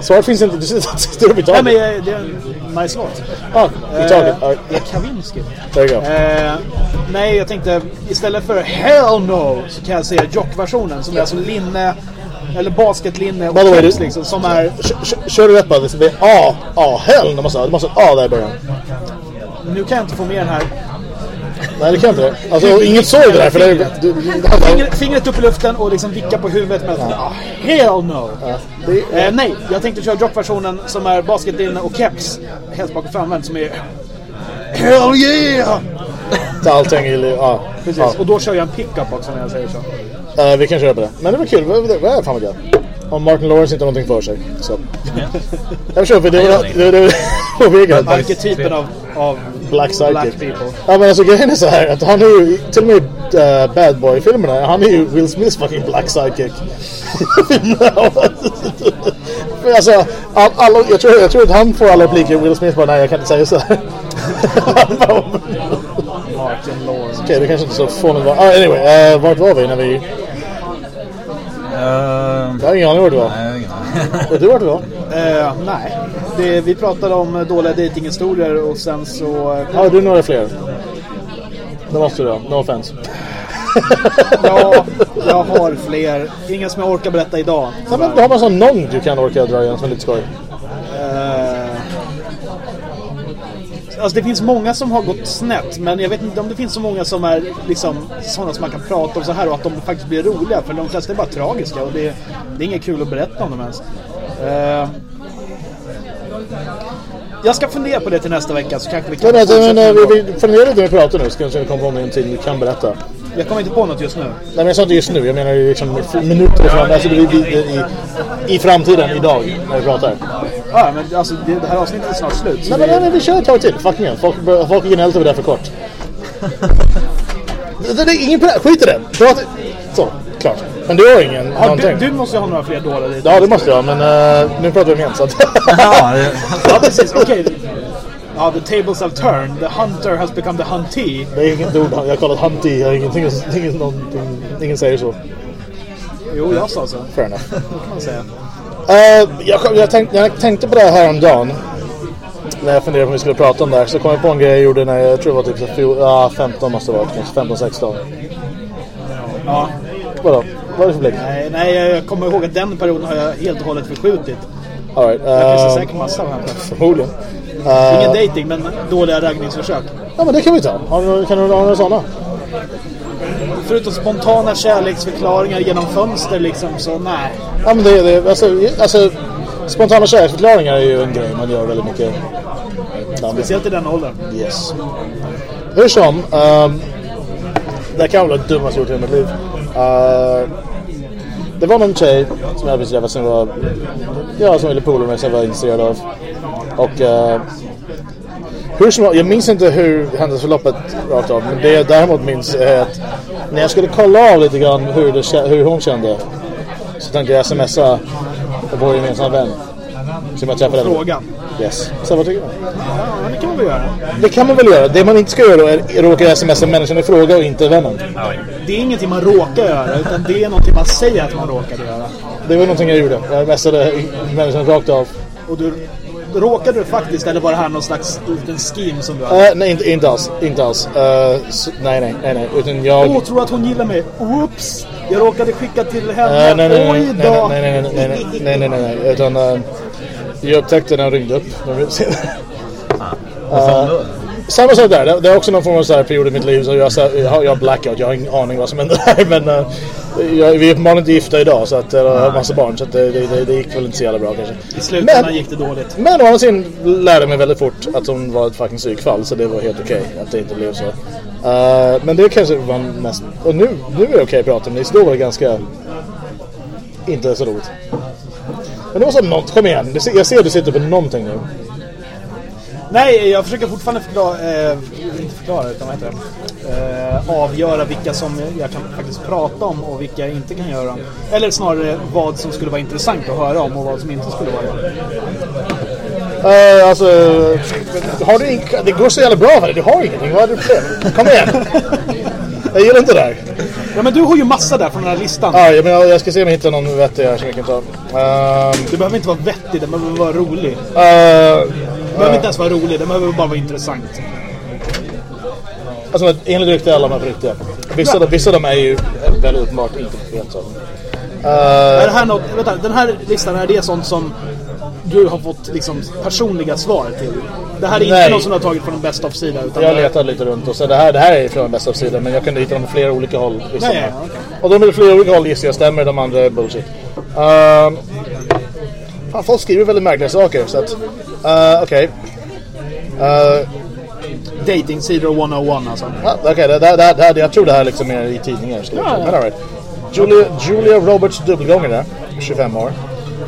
svaret finns inte. Du sitter uppe i Nej taket. men jag- det är en nice låt. Ah, taket. Eh, Ah, Det är Kavinsky. there you go. Eh, nej, jag tänkte istället för Hell No så kan jag säga jock-versionen som är alltså linne eller basketlinne och way, keps liksom som är... Kör- du rätt bara. Det är A. A. Hell. Du måste ha. Ha A där i början. Nu kan jag inte få med den här. Nej, det kan inte det. Alltså, inget sorg det där. För det. Du, du, Fingret, fingret upp i luften och liksom vicka på huvudet med att ah, Hell No! det, Eh, nej, jag tänkte köra jock-versionen som är basketlinne och keps. Helst bak och framvänt som är Hell yeah! allting i... Ja. Precis, ja. och då kör jag en pickup också när jag säger så. Eh, vi kan köra på det. Men det var kul. Vad- Vad är fan vad gött. Om Martin Lawrence inte har någonting för sig. Så. Jag för det var... Det, det, påpeka att Arketypen av, av Black people. Ja men alltså grejen är så här att han är ju till och med i uh, Bad Boy-filmerna, han är ju Will Smiths fucking Black Psychic. Men alltså, all, alla, jag, tror, jag tror att han får alla repliker, Will Smith bara nej jag kan inte säga så här. Martin Lawrence. Okej, det kanske inte så fånigt var. Ah, anyway, uh, vart var vi när vi... Uh, Jag har ingen aning vart vi var. nej, har ingen aning. Vet du vart vi var? Eh, nej, det, vi pratade om dåliga datinghistorier och sen så... eh, Ja, du är några fler. Det måste du ha, no offense. Ja, jag har fler. Inga som jag orkar berätta idag. Ja, men då har man sån någon du kan orka dra igen som är lite skoj. Eh, Alltså det finns många som har gått snett men jag vet inte om det finns så många som är liksom sådana som man kan prata om så här och att de faktiskt blir roliga för de flesta är bara tragiska och det, det är inget kul att berätta om dem ens. Eh, jag ska fundera på det till nästa vecka så kanske vi kan Men, alltså, men, fortsätta eh, vi, vi funderar lite när vi pratar nu så kanske vi kommer på med en tid vi kan berätta. Nej Jag kommer inte på något just nu. men jag sa inte just nu, jag menar liksom minuter fram, alltså vi, i, i framtiden, idag, när vi pratar. Ja, men alltså det, det här avsnittet är snart slut. Nej men, det, nej, men vi kör ett tag till, fucking hell. Folk, folk är gnällt över det här för kort. det, det är ingen skit i det. Prata, så, klart. Men du har ingen ja, någonting? du, du måste ju ha några fler dåliga dit. Ja det måste jag, men eh, nu pratar vi om igen så att... Ja, det, Ja, precis. Okej. Ja, the tables have turned. The hunter has become the huntee. Det är inget ord, jag har kollat Hunty, jag har ingenting, ingen, någonting, ingen säger så. Jo, jag sa så. Fair enough. kan man säga. Eh, jag, jag, tänkte, jag tänkte på det här häromdagen. När jag funderade på om vi skulle prata om det här. Så kom jag på en grej jag gjorde när jag tror det var typ så ja, 15 måste det vara. Kanske 15, 16. Ja. Vadå? Vad är det för blick? Nej, nej, jag kommer ihåg att den perioden har jag helt och hållet förskjutit. All right, Det finns eh, säkert massa här. Förmodligen. Ingen Uh, dating, men dåliga raggningsförsök. ja men det kan vi ta. Har du, kan du ha några sådana? Förutom spontana kärleksförklaringar genom fönster liksom, så nej. Ja men det, det alltså, alltså spontana kärleksförklaringar är ju en grej man gör väldigt mycket. Speciellt i den åldern. Yes. Hur som, um, det här kan vara det dummaste jag gjort i mitt liv. Uh, det var någon tjej som jag precis träffade som var, ja, som ville pola med, som jag var intresserad av. Och uh, hur som jag minns inte hur händelseförloppet rakt av, men det jag däremot minns är att när jag skulle kolla av lite grann hur, det, hur hon kände så tänkte jag smsa vår gemensamma vän som jag träffade. Fråga. Yes. Så vad tycker du? Ja, det kan man väl göra. Det kan man väl göra. Det man inte ska göra då är råka smsa människan i fråga och inte vännen. Det är ingenting man råkar göra, utan det är någonting man säger att man råkar göra. Det var någonting jag gjorde. Jag messade människan rakt av. Och du, råkade du faktiskt, eller var det här någon slags liten scheme som du hade? Eh, nej, inte, inte alls. Inte alls. Eh, s- nej, nej, nej, nej. Utan jag... Åh, tror du att hon gillar mig? Oops! Jag råkade skicka till henne. Eh, nej, nej, nej, Oj nej, då! nej, nej, nej, nej, nej, nej, nej, nej, nej, utan eh, jag upptäckte när jag ringde upp. vad fan då? Samma sak där. Det, är också någon form av så här period i mitt liv så jag, så här, jag, har, blackout. Jag har ingen aning vad som händer där. Men eh, jag, vi är uppenbarligen inte gifta idag så att, jag har massa barn så att det, det, det, gick väl inte så jävla bra kanske. I slutändan Men- gick det dåligt. Men å andra sidan lärde mig väldigt fort att hon var ett fucking psykfall så det var helt okej att det inte blev så. Eh, men det kanske var mest... Och nu, nu är det okej att prata om det, så då var det ganska... Inte så roligt. Men det var så något, kom igen. Jag ser att du sitter på någonting nu. Nej, jag försöker fortfarande förklara, eh, inte förklara utan vad heter det? Eh, avgöra vilka som jag kan faktiskt prata om och vilka jag inte kan göra. Eller snarare vad som skulle vara intressant att höra om och vad som inte skulle vara det. Uh, alltså, har du ing- det går så jävla bra för. Du har ingenting. Vad är det problem? Kom igen. Jag gillar inte det här. Ja, men du har ju massa där från den här listan. Ja, jag, menar, jag ska se om jag hittar någon vettig här som jag kan ta. Ehm, Det behöver inte vara vettig, den behöver vara rolig. eh, Den behöver inte ens vara rolig, den behöver bara vara intressant. Alltså enligt rykte är alla de här riktiga. Vissa, Ja. vissa av dem är ju väldigt uppenbart inte helt så. Är det här något, vänta, den här listan, är det sånt som du har fått liksom personliga svar till? Det här är inte Nej. något som du har tagit från en best of-sida? Utan Jag letade lite runt och så det här, det här är från bästa av sidan men jag kunde hitta dem på flera olika håll. Nej, ja, okej. Och de är flera olika håll gissar jag stämmer, de andra är bullshit. Uh, fan, folk skriver väldigt märkliga saker så att... Uh, Okej. Uh, Dating-sidor 101 alltså. Ja, Okej, det, det, det, det, jag tror det här liksom är i tidningar. Ja, ja. Men all right. Julia, Julia Roberts dubbelgångare, 25 år.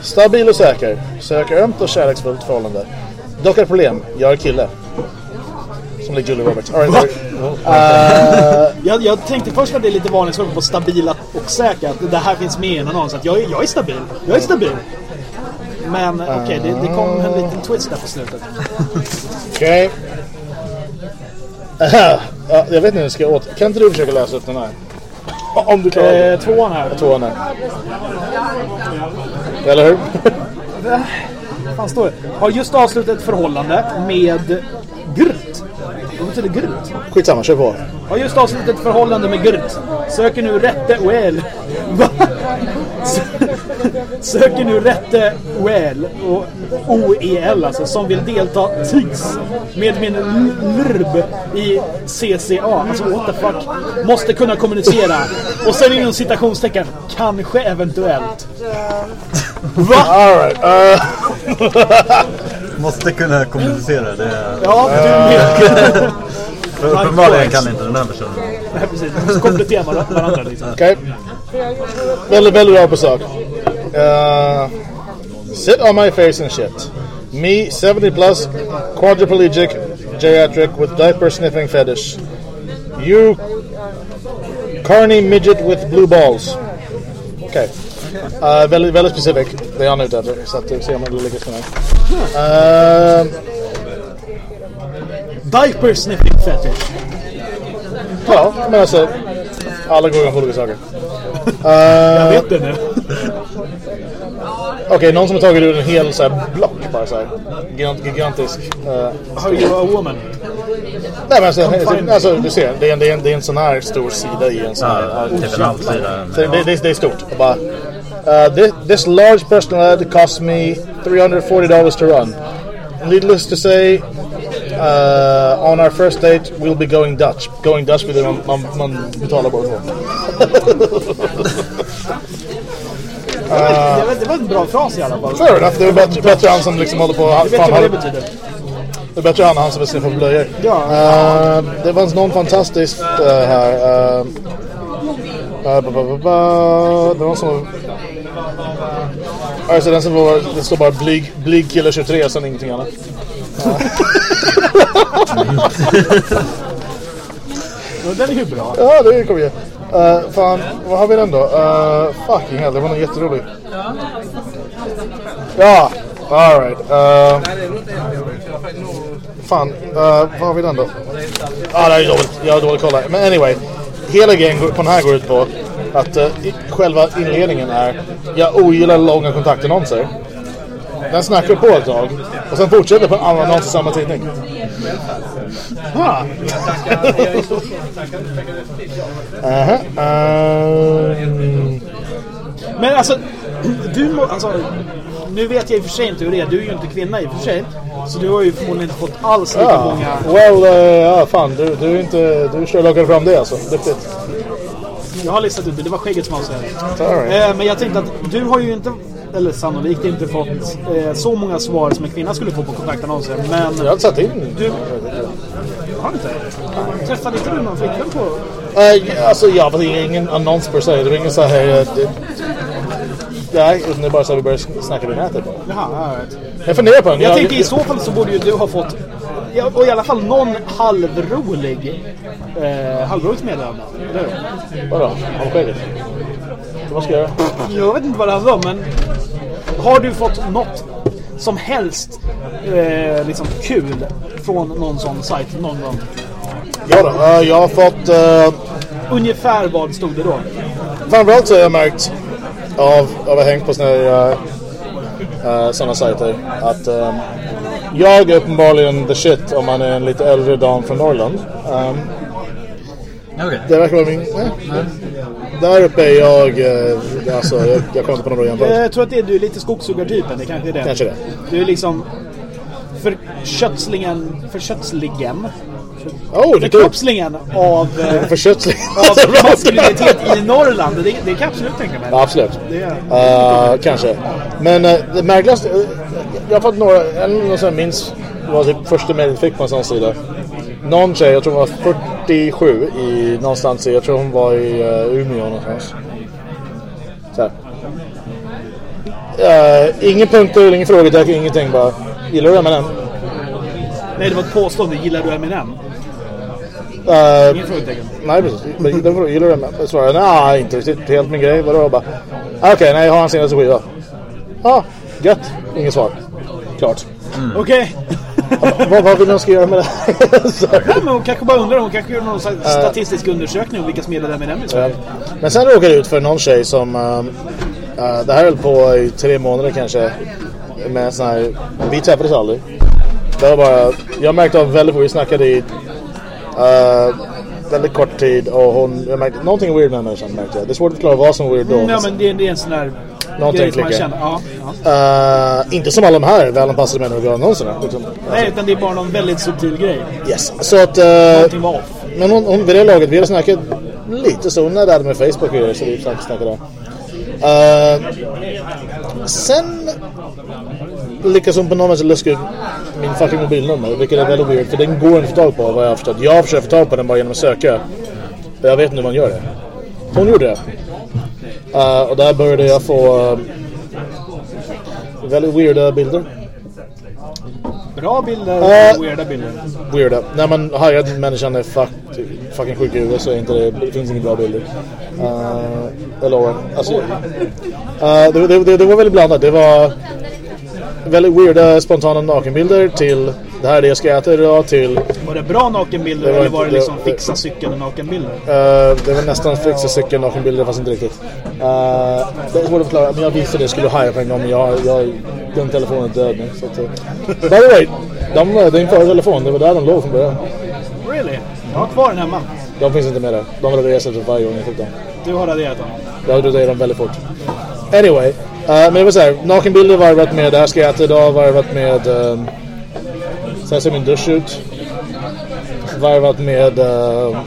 Stabil och säker. Söker ömt och kärleksfullt förhållande. Dock ett problem. Jag är kille. Som lik Julia Roberts. All right, sorry. Jag, jag tänkte först att det är lite varningsflagg på stabila och säkra. Att det här finns med i en annons. Att jag, jag är stabil. Jag är stabil. Men okej, det, det kom en liten twist där på slutet. Okej. ja, jag vet inte hur jag ska åt. Kan inte du försöka läsa upp den här? Om du klarar. Eh, tvåan här. Tvåan här. Eller hur? Fan står det? Har just avslutat ett förhållande med Gurt. Vad betyder Gurt? Skitsamma, kör på. Har just avslutat ett förhållande med Gurt. Söker nu rätte OL. Va? Söker nu rätte OL och OEL alltså som vill delta TIS med min l- LRB i CCA. Alltså what the fuck. Måste kunna kommunicera. Och sen inom citationstecken. Kanske eventuellt. Va? All right. uh, Måste kunna kommunicera. Det är... Ja, du med. För uppenbarligen kan inte den här personen. Nej, precis. Så kompletterar man varandra liksom. Okej. Väldigt, väldigt bra på sak. Uh, sit on my face and shit. Me, 70 plus, quadriplegic, geriatric with diaper sniffing fetish. You, carny midget with blue balls. Okej. Uh, väldigt, väldigt specific. Det är han ute. Så att vi ser om det lyckas med det. Uh, Diaper sniffing fetish. ja, men alltså. Alla går igång på olika saker. Jag vet det nu. Okej, någon som har tagit ur en hel så här, block bara så här. Gigant, gigantisk. Uh, How you a woman? nej men alltså, alltså, du ser, det är, en, det, är en, det är en sån här stor sida i en sån här. Ja, typ en halv sida. Så det, det, det är stort. Och bara, uh, this, this large personal ad cost me $340 to run. Needless to say, uh, on our first date we'll be going Dutch. Going Dutch betyder man, man, man betalar bara två. Det var, det var en bra fras i alla fall. Fair enough, det är bättre, bättre han som liksom håller på... Jag vet vad det betyder. Det är bättre han han som vill sniffa på blöjor. Ja. Eh, det fanns någon fantastiskt eh, här. Uh, uh, ba, ba, ba. Det var någon som... Alltså den som var... Det står bara blyg, blyg kille 23 sen ingenting annat. Den är ju bra. Ja, det kommer ju. Uh, fan, vad har vi den då? Uh, fucking hell, det var nog jätterolig. Ja, alright. Uh, fan, uh, vad har vi den då? Ah, det här är dåligt. Jag har dålig koll här. Men anyway. Hela grejen på den här går ut på att uh, själva inledningen är Jag ogillar långa kontaktannonser. Den snackar på ett tag och sen fortsätter på en annan annons i samma tidning. Ha. Aha, ehm, Men alltså, du må, alltså, nu vet jag i och för sig inte hur det är. Du är ju inte kvinna i och för sig. Så du har ju förmodligen inte fått alls lika Ja, många. well, uh, ja fan du, du är inte, du kör lockade fram det alltså. Duktigt. Jag har listat ut det. Det var skägget som avslöjade. Right. Eh, men jag tänkte att du har ju inte, eller sannolikt inte fått eh, så många svar som en kvinna skulle få på kontaktannonser. Men Jag har inte satt in. du... Har inte? Träffade inte du någon flickvän på... Uh, alltså ja, fast det är ingen annons per se. Det var ingen så här... Uh, det, nej, utan det är bara så att vi börjar sn- snacka vid nätet. Jaha. Jag funderar på den. Jag tänker i så fall så borde ju du ha fått ja, och i alla fall någon halvrolig eh, halvroligt meddelande. Vadå? Om skägget? Vad ska jag göra? Jag vet inte vad det handlar om men har du fått något som helst eh, liksom kul från någon sån sajt någon gång? Ja då, uh, jag har fått... Uh, Ungefär vad stod det då? framförallt så har jag märkt av, av att ha hängt på såna uh, uh, såna sajter att um, jag är uppenbarligen the shit om man är en lite äldre dam från Norrland. Um, Okej. Det verkar vara min... Nej. Där uppe är jag... eh, Alltså, jag, jag kommer inte på någon jämförelse. Jag tror att det är, du är lite skogshuggartypen, det kanske är det. Kanske det. Du är liksom förkötslingen, förkötslingen, Oh, förkroppslingen av, eh, Förkötsling. av maskulinitet i Norrland. Det, det kan jag absolut tänka mig. Ja, absolut. Är, Uh, kanske. Men uh, det märkligaste... Uh, jag har fått några... En som jag minns var typ första mejlet fick på en sån sida. Någon tjej, jag tror hon var 47 i någonstans. Jag tror hon var i uh, Umeå någonstans. Så här. Uh, ingen punkter, ingen frågetecken, ingenting bara. Gillar du M&M? Nej, det var ett påstående. Gillar du Eminem? Uh, Ingen frågetecken. nej, precis. Men den frågan, gillar du den? Jag svarade, nej, inte riktigt. Helt min grej. Vadå? Bara, "Ah, Okej, nej, jag har hans senaste skiva. Ja, ah, gött. Inget svar. Klart. Okej. vad, vad vill de ska göra med det? Så- Nej, men hon kanske bara undrar. Hon kanske gör någon statistisk undersökning om vilka som gillar Eminem i Sverige. Men sen råkade jag ut för någon tjej som... eh, det här höll på i tre månader kanske. Med sån här... Vi träffades aldrig. Det var bara... Jag märkte av väldigt fort. Vi snackade i... eh, väldigt kort tid och hon... Jag märkte, någonting weird med henne människan märkte jag. Det är svårt att förklara vad som är weird då. Mm, ja, men det, är- det är en sån där Någonting klickar. känner. Ja, ja. Eh, inte som alla de här välanpassade människor vi har någonsin. Liksom. Nej, utan det är bara någon väldigt subtil grej. Yes. Så att... eh, Någonting var off. Men hon, hon vid det laget, vi hade snackat lite så hon är där med Facebook och grejer, så vi snackade, där. Eh, sen lyckas hon på något sätt luska ut min fucking mobilnummer, vilket är väldigt weird, för den går inte att få tag på vad jag har förstått. Jag har försökt få tag på den bara genom att söka. Jag vet inte hur man gör det. Hon gjorde det. Eh, och där började jag få eh, väldigt weirda bilder. Bra bilder och weirda bilder. weirda. När man hajar att människan är fuck, fucking sjuk i huvudet så är inte det, det finns inga bra bilder. Uh, jag lovar. Alltså, uh, det, det, det var väldigt blandat. Det var väldigt weirda spontana nakenbilder till det här är det jag ska äta idag till Var det bra nakenbilder Det var eller var det inte- liksom det- fixa cykeln nakenbilder? Uh, det var nästan fixa cykeln nakenbilder fast inte riktigt. Uh, det är svårt att förklara, men jag visste det skulle haja på en gång men jag, jag, den telefonen är död nu. Så att, uh, by the way, de, din förra telefon, det var där de låg från början. Really? Jag har kvar den hemma. De finns inte med där. De raderar sig varje gång jag fick dem. Du har raderat dem. Jag raderar dem väldigt fort. Anyway, uh, men det var så här, nakenbilder varvat med det här ska jag äta idag, varvat med um, så här ser min dusch ut. Varvat med uh,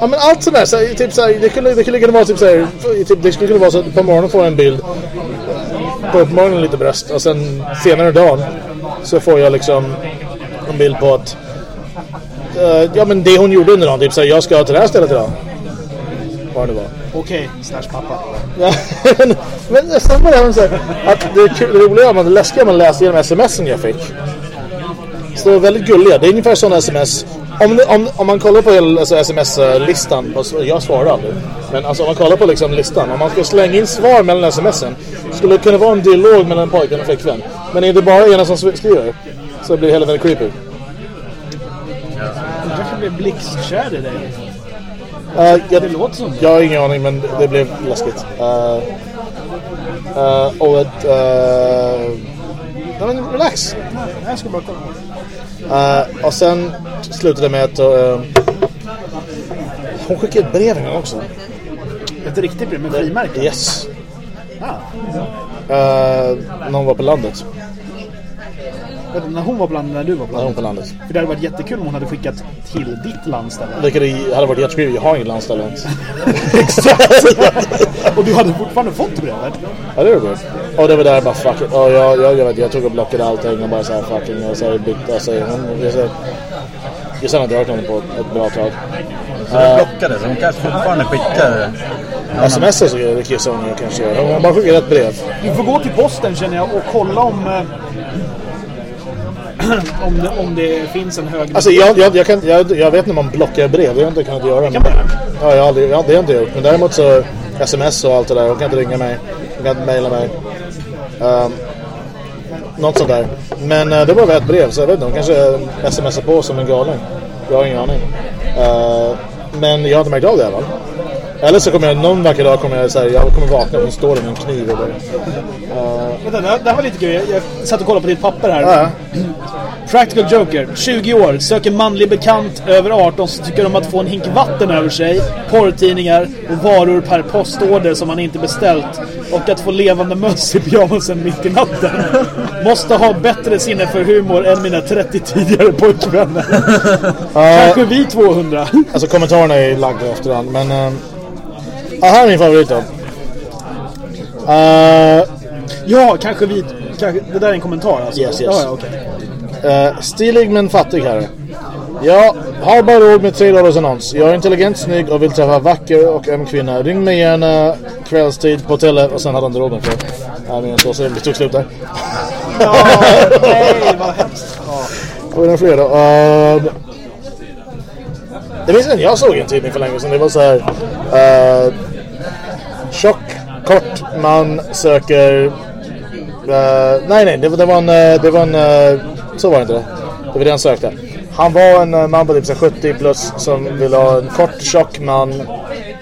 Ja men allt sådär, så här, typ så här, det kunde det kunde vara typ så här, typ, det skulle kunna vara så att på morgonen får jag en bild på morgonen lite bröst och sen senare dagen så får jag liksom en bild på att eh, ja men det hon gjorde under dagen, typ så här, jag ska till det här stället idag. Vad det var. Okej, slash pappa. Men, nästan var det så här, att det, är kul- det roliga var det läskiga man läste genom smsen jag fick. Så det var väldigt gulliga. Det är ungefär sådana sms. Om, det- om, om man kollar på hela, alltså, sms-listan, jag svarar aldrig. Men alltså, om man kollar på liksom, listan, om man ska slänga in svar mellan smsen skulle det kunna vara en dialog mellan en pojke och flickvän. Men är det bara ena som skriver så blir det hela väldigt creepy. Jag kanske blev blixtkär i dig. Uh, jag, Det låter som Jag har ingen aning men det blev läskigt. Uh, uh, och ett... Uh, relax. Jag ska bara kolla. Uh, och sen slutade det med att... Uh, hon skickade ett brev en också. Ett riktigt brev med frimärke? Yes. Ah. Uh, när hon var på landet. Vänta, När hon var bland när du var När bland. hon på landet. För det hade varit jättekul om hon hade skickat till ditt landställe. Vilket hade varit jättekul. Jag har ingen landställe ens. Och du hade fortfarande fått brevet? Ja, det var gott. Och det var där bara fuck it. Och jag, jag, jag, vet, jag tog och blockade allting och bara såhär fucking och så här bytte. Alltså, hon, jag, så, jag har inte hört henne på ett bra tag. Så du blockade, så hon kanske fortfarande skickar... Sms så det kissar hon kanske gör. Hon bara skickar ett brev. Du får gå till posten känner jag och kolla om... Om, det, om det finns en hög... Alltså jag, jag, jag, kan, jag, jag vet när man blockar brev. Det har jag inte kunnat göra. Kan man göra? Ja, jag har aldrig, jag, det har jag inte gjort. Men däremot så sms och allt det där. Hon kan inte ringa mig. Hon kan inte mejla mig. Um, något sånt där. Men uh, det var bara ett brev. Så jag vet inte. Hon kanske smsar på som en galen. Jag har ingen aning. Uh, men jag har inte märkt av det i alla fall. Eller så kommer jag någon vacker dag kommer jag, så här, jag kommer vakna och hon står där med en kniv. Och bara, Vänta, det här, det här var lite kul. Jag, jag satt och kollade på ditt papper här. ja. Practical Joker, 20 år, söker manlig bekant över 18 som tycker om att få en hink vatten över sig, porrtidningar och varor per postorder som man inte beställt och att få levande möss i pyjamasen mitt i natten. Måste ha bättre sinne för humor än mina 30 tidigare pojkvänner. Kanske vi 200. Alltså kommentarerna är lagda efterhand. Men... Uh, ja, här är min favorit då. Uh, Ja, kanske vi... Kanske, det där är en kommentar alltså? Yes, yes. Ja, ja, okej. Uh, stilig men fattig herre. Jag har bara råd med 3 dollars annons. Jag är intelligent, snygg och vill träffa vacker och öm kvinna. Ring mig gärna kvällstid på hotellet och sen hade han inte råd fler. Jag menar så, så det tog slut där. Ja, nej, vad hemskt. Ja. Och den fredag. Uh, det finns en, jag såg en tidning för länge sedan. Det var så här. Uh, tjock, kort man söker... Uh, nej, nej. Det, var- det var en... eh, Det var en uh, så var det inte. Det var det han sökte. Han var en man på typ så här 70 plus som ville ha en kort, tjock man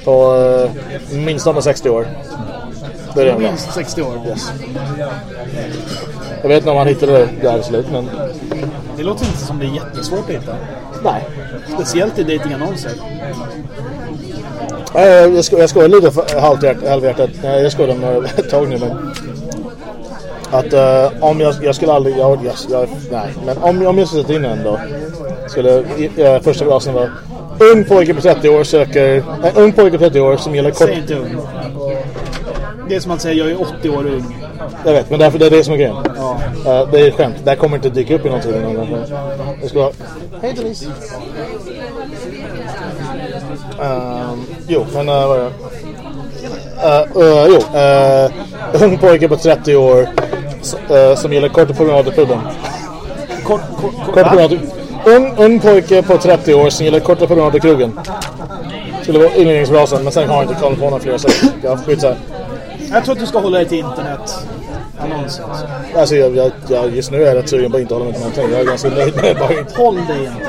på uh, minst under 60 år. Det är det. Minst 60 år. Yes. Jag vet inte om han hittade det där slut, men Det låter inte som det är jättesvårt att hitta. Nej. Speciellt i datingannonser. Nej, Jag, sko- jag skojar lite halvhjärtat. Nej, Jag skojar om ett tag nu, men... Att eh, om jag, jag skulle aldrig... Jag, jag, jag, nej, men om, om jag skulle sätta in en då. Skulle uh, första glasen vara... Ung pojke på 30 år söker... En ung pojke på 30 år som gillar kort... Säg inte ung. Det är som att säga jag är 80 år ung. Jag vet, men därför det är det som är grejen. Ja. Eh, det är ett skämt. Det här kommer inte dyka upp i någon tidning. någon gång. Jag ska vara... Hej Denise. Um, jo, men uh, vad är det? Uh, uh, jo, uh, ung pojke på 30 år eh, som gillar korta promenader på puben. Kort, kort, kort. Korta va? promenader. Ung, ung pojke på 30 år som gillar korta promenader i krogen. Skulle vara inledningsfrasen, men sen har jag inte koll på några fler så jag skitsar. Jag tror att du ska hålla dig till internet. Annonser. Alltså jag, jag, jag, just nu är jag rätt sugen på att inte hålla mig till någonting. Jag är ganska nöjd med det. Bara inte Håll dig inte.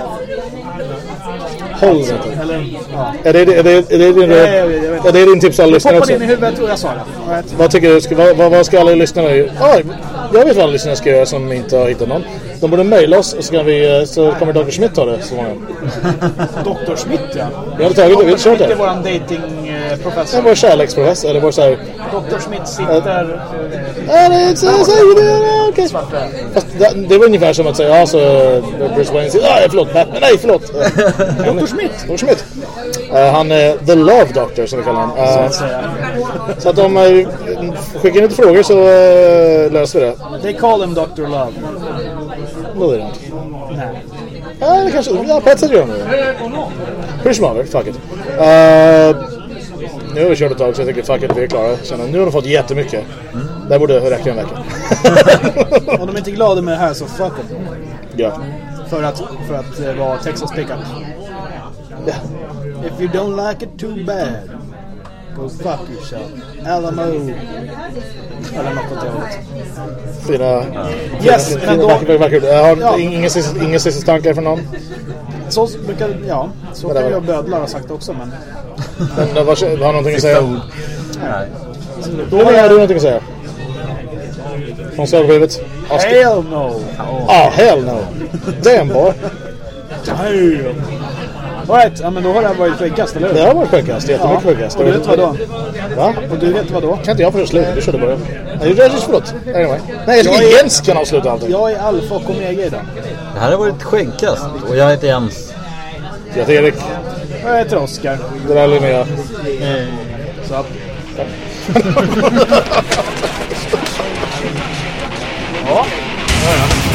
håll mig till. Eller, ja. Är det, är det, är det, din, Ja, jag vet, jag vet. är det din tips till alla lyssnare också? in i huvudet och jag sa det. Vad tycker du? Ska, vad, vad ska alla lyssnare göra? Ah, jag vet vad alla lyssnare ska göra som inte har hittat någon. De borde mejla oss och så, kan vi, eh, så kommer Dr. Smith ta det så småningom. Dr. Smith ja. Vi hade tagit det, vi hade Dr. kört Smith är det. våran Det datingprofessor. är vår kärleksprofess, eller vår såhär... Dr. Smith sitter... Ja, det är så, så, så, det, okej. Svarta. Fast det, det var ungefär som att säga, ja så eh, Bruce Wayne säger, ah, förlåt, nej förlåt. Dr. Smith. Dr. Smith. Eh, han är The Love Doctor som vi kallar honom. Så att så om uh, skickar in lite frågor så löser vi det. They call him Dr. Love. Don't. Nej. Ja, det kanske... Ja, på ett sätt gör de det. Hur som haver, fuck it. Uh, nu har vi kört ett tag så jag tycker fuck it, vi är klara. Känner, nu har de fått jättemycket. Det här borde räcka en vecka. Om de är inte glada med det här så fuck them. ja. För att, för att eh, vara Texas pickup. ja. If you don't like it too bad. Go fuck yourself. Alamo. Eller något åt det hållet. Fina... Yes, fina, men då- vackert, vackert. Jag har Ja. ingen, sista, ingen sista tankar från någon. Så brukar, ja, så kan var? jag bödlar ha sagt också men... Men vad, har någonting att säga? Nej. Då har du någonting att säga. Från sölskivet. Hell no! Ah, hell no. Damn boy. Damn! Alright, ja, men då har det här varit skäggast, eller hur? Det har varit skäggast, jättemycket ja. skäggast. Och du vet vad då? Va? Och du vet vad då? Kan inte jag få det slut? Du körde bara. Nej, det är förlåt. Anyway. Nej, jag är, Jens kan avsluta allting. Jag är alfa och omega idag. Det här har varit skäggast och jag heter Jens. Jag heter Erik. Och jag heter Oskar. Det där är Linnea. Mm. Så att... ja. ja, ja.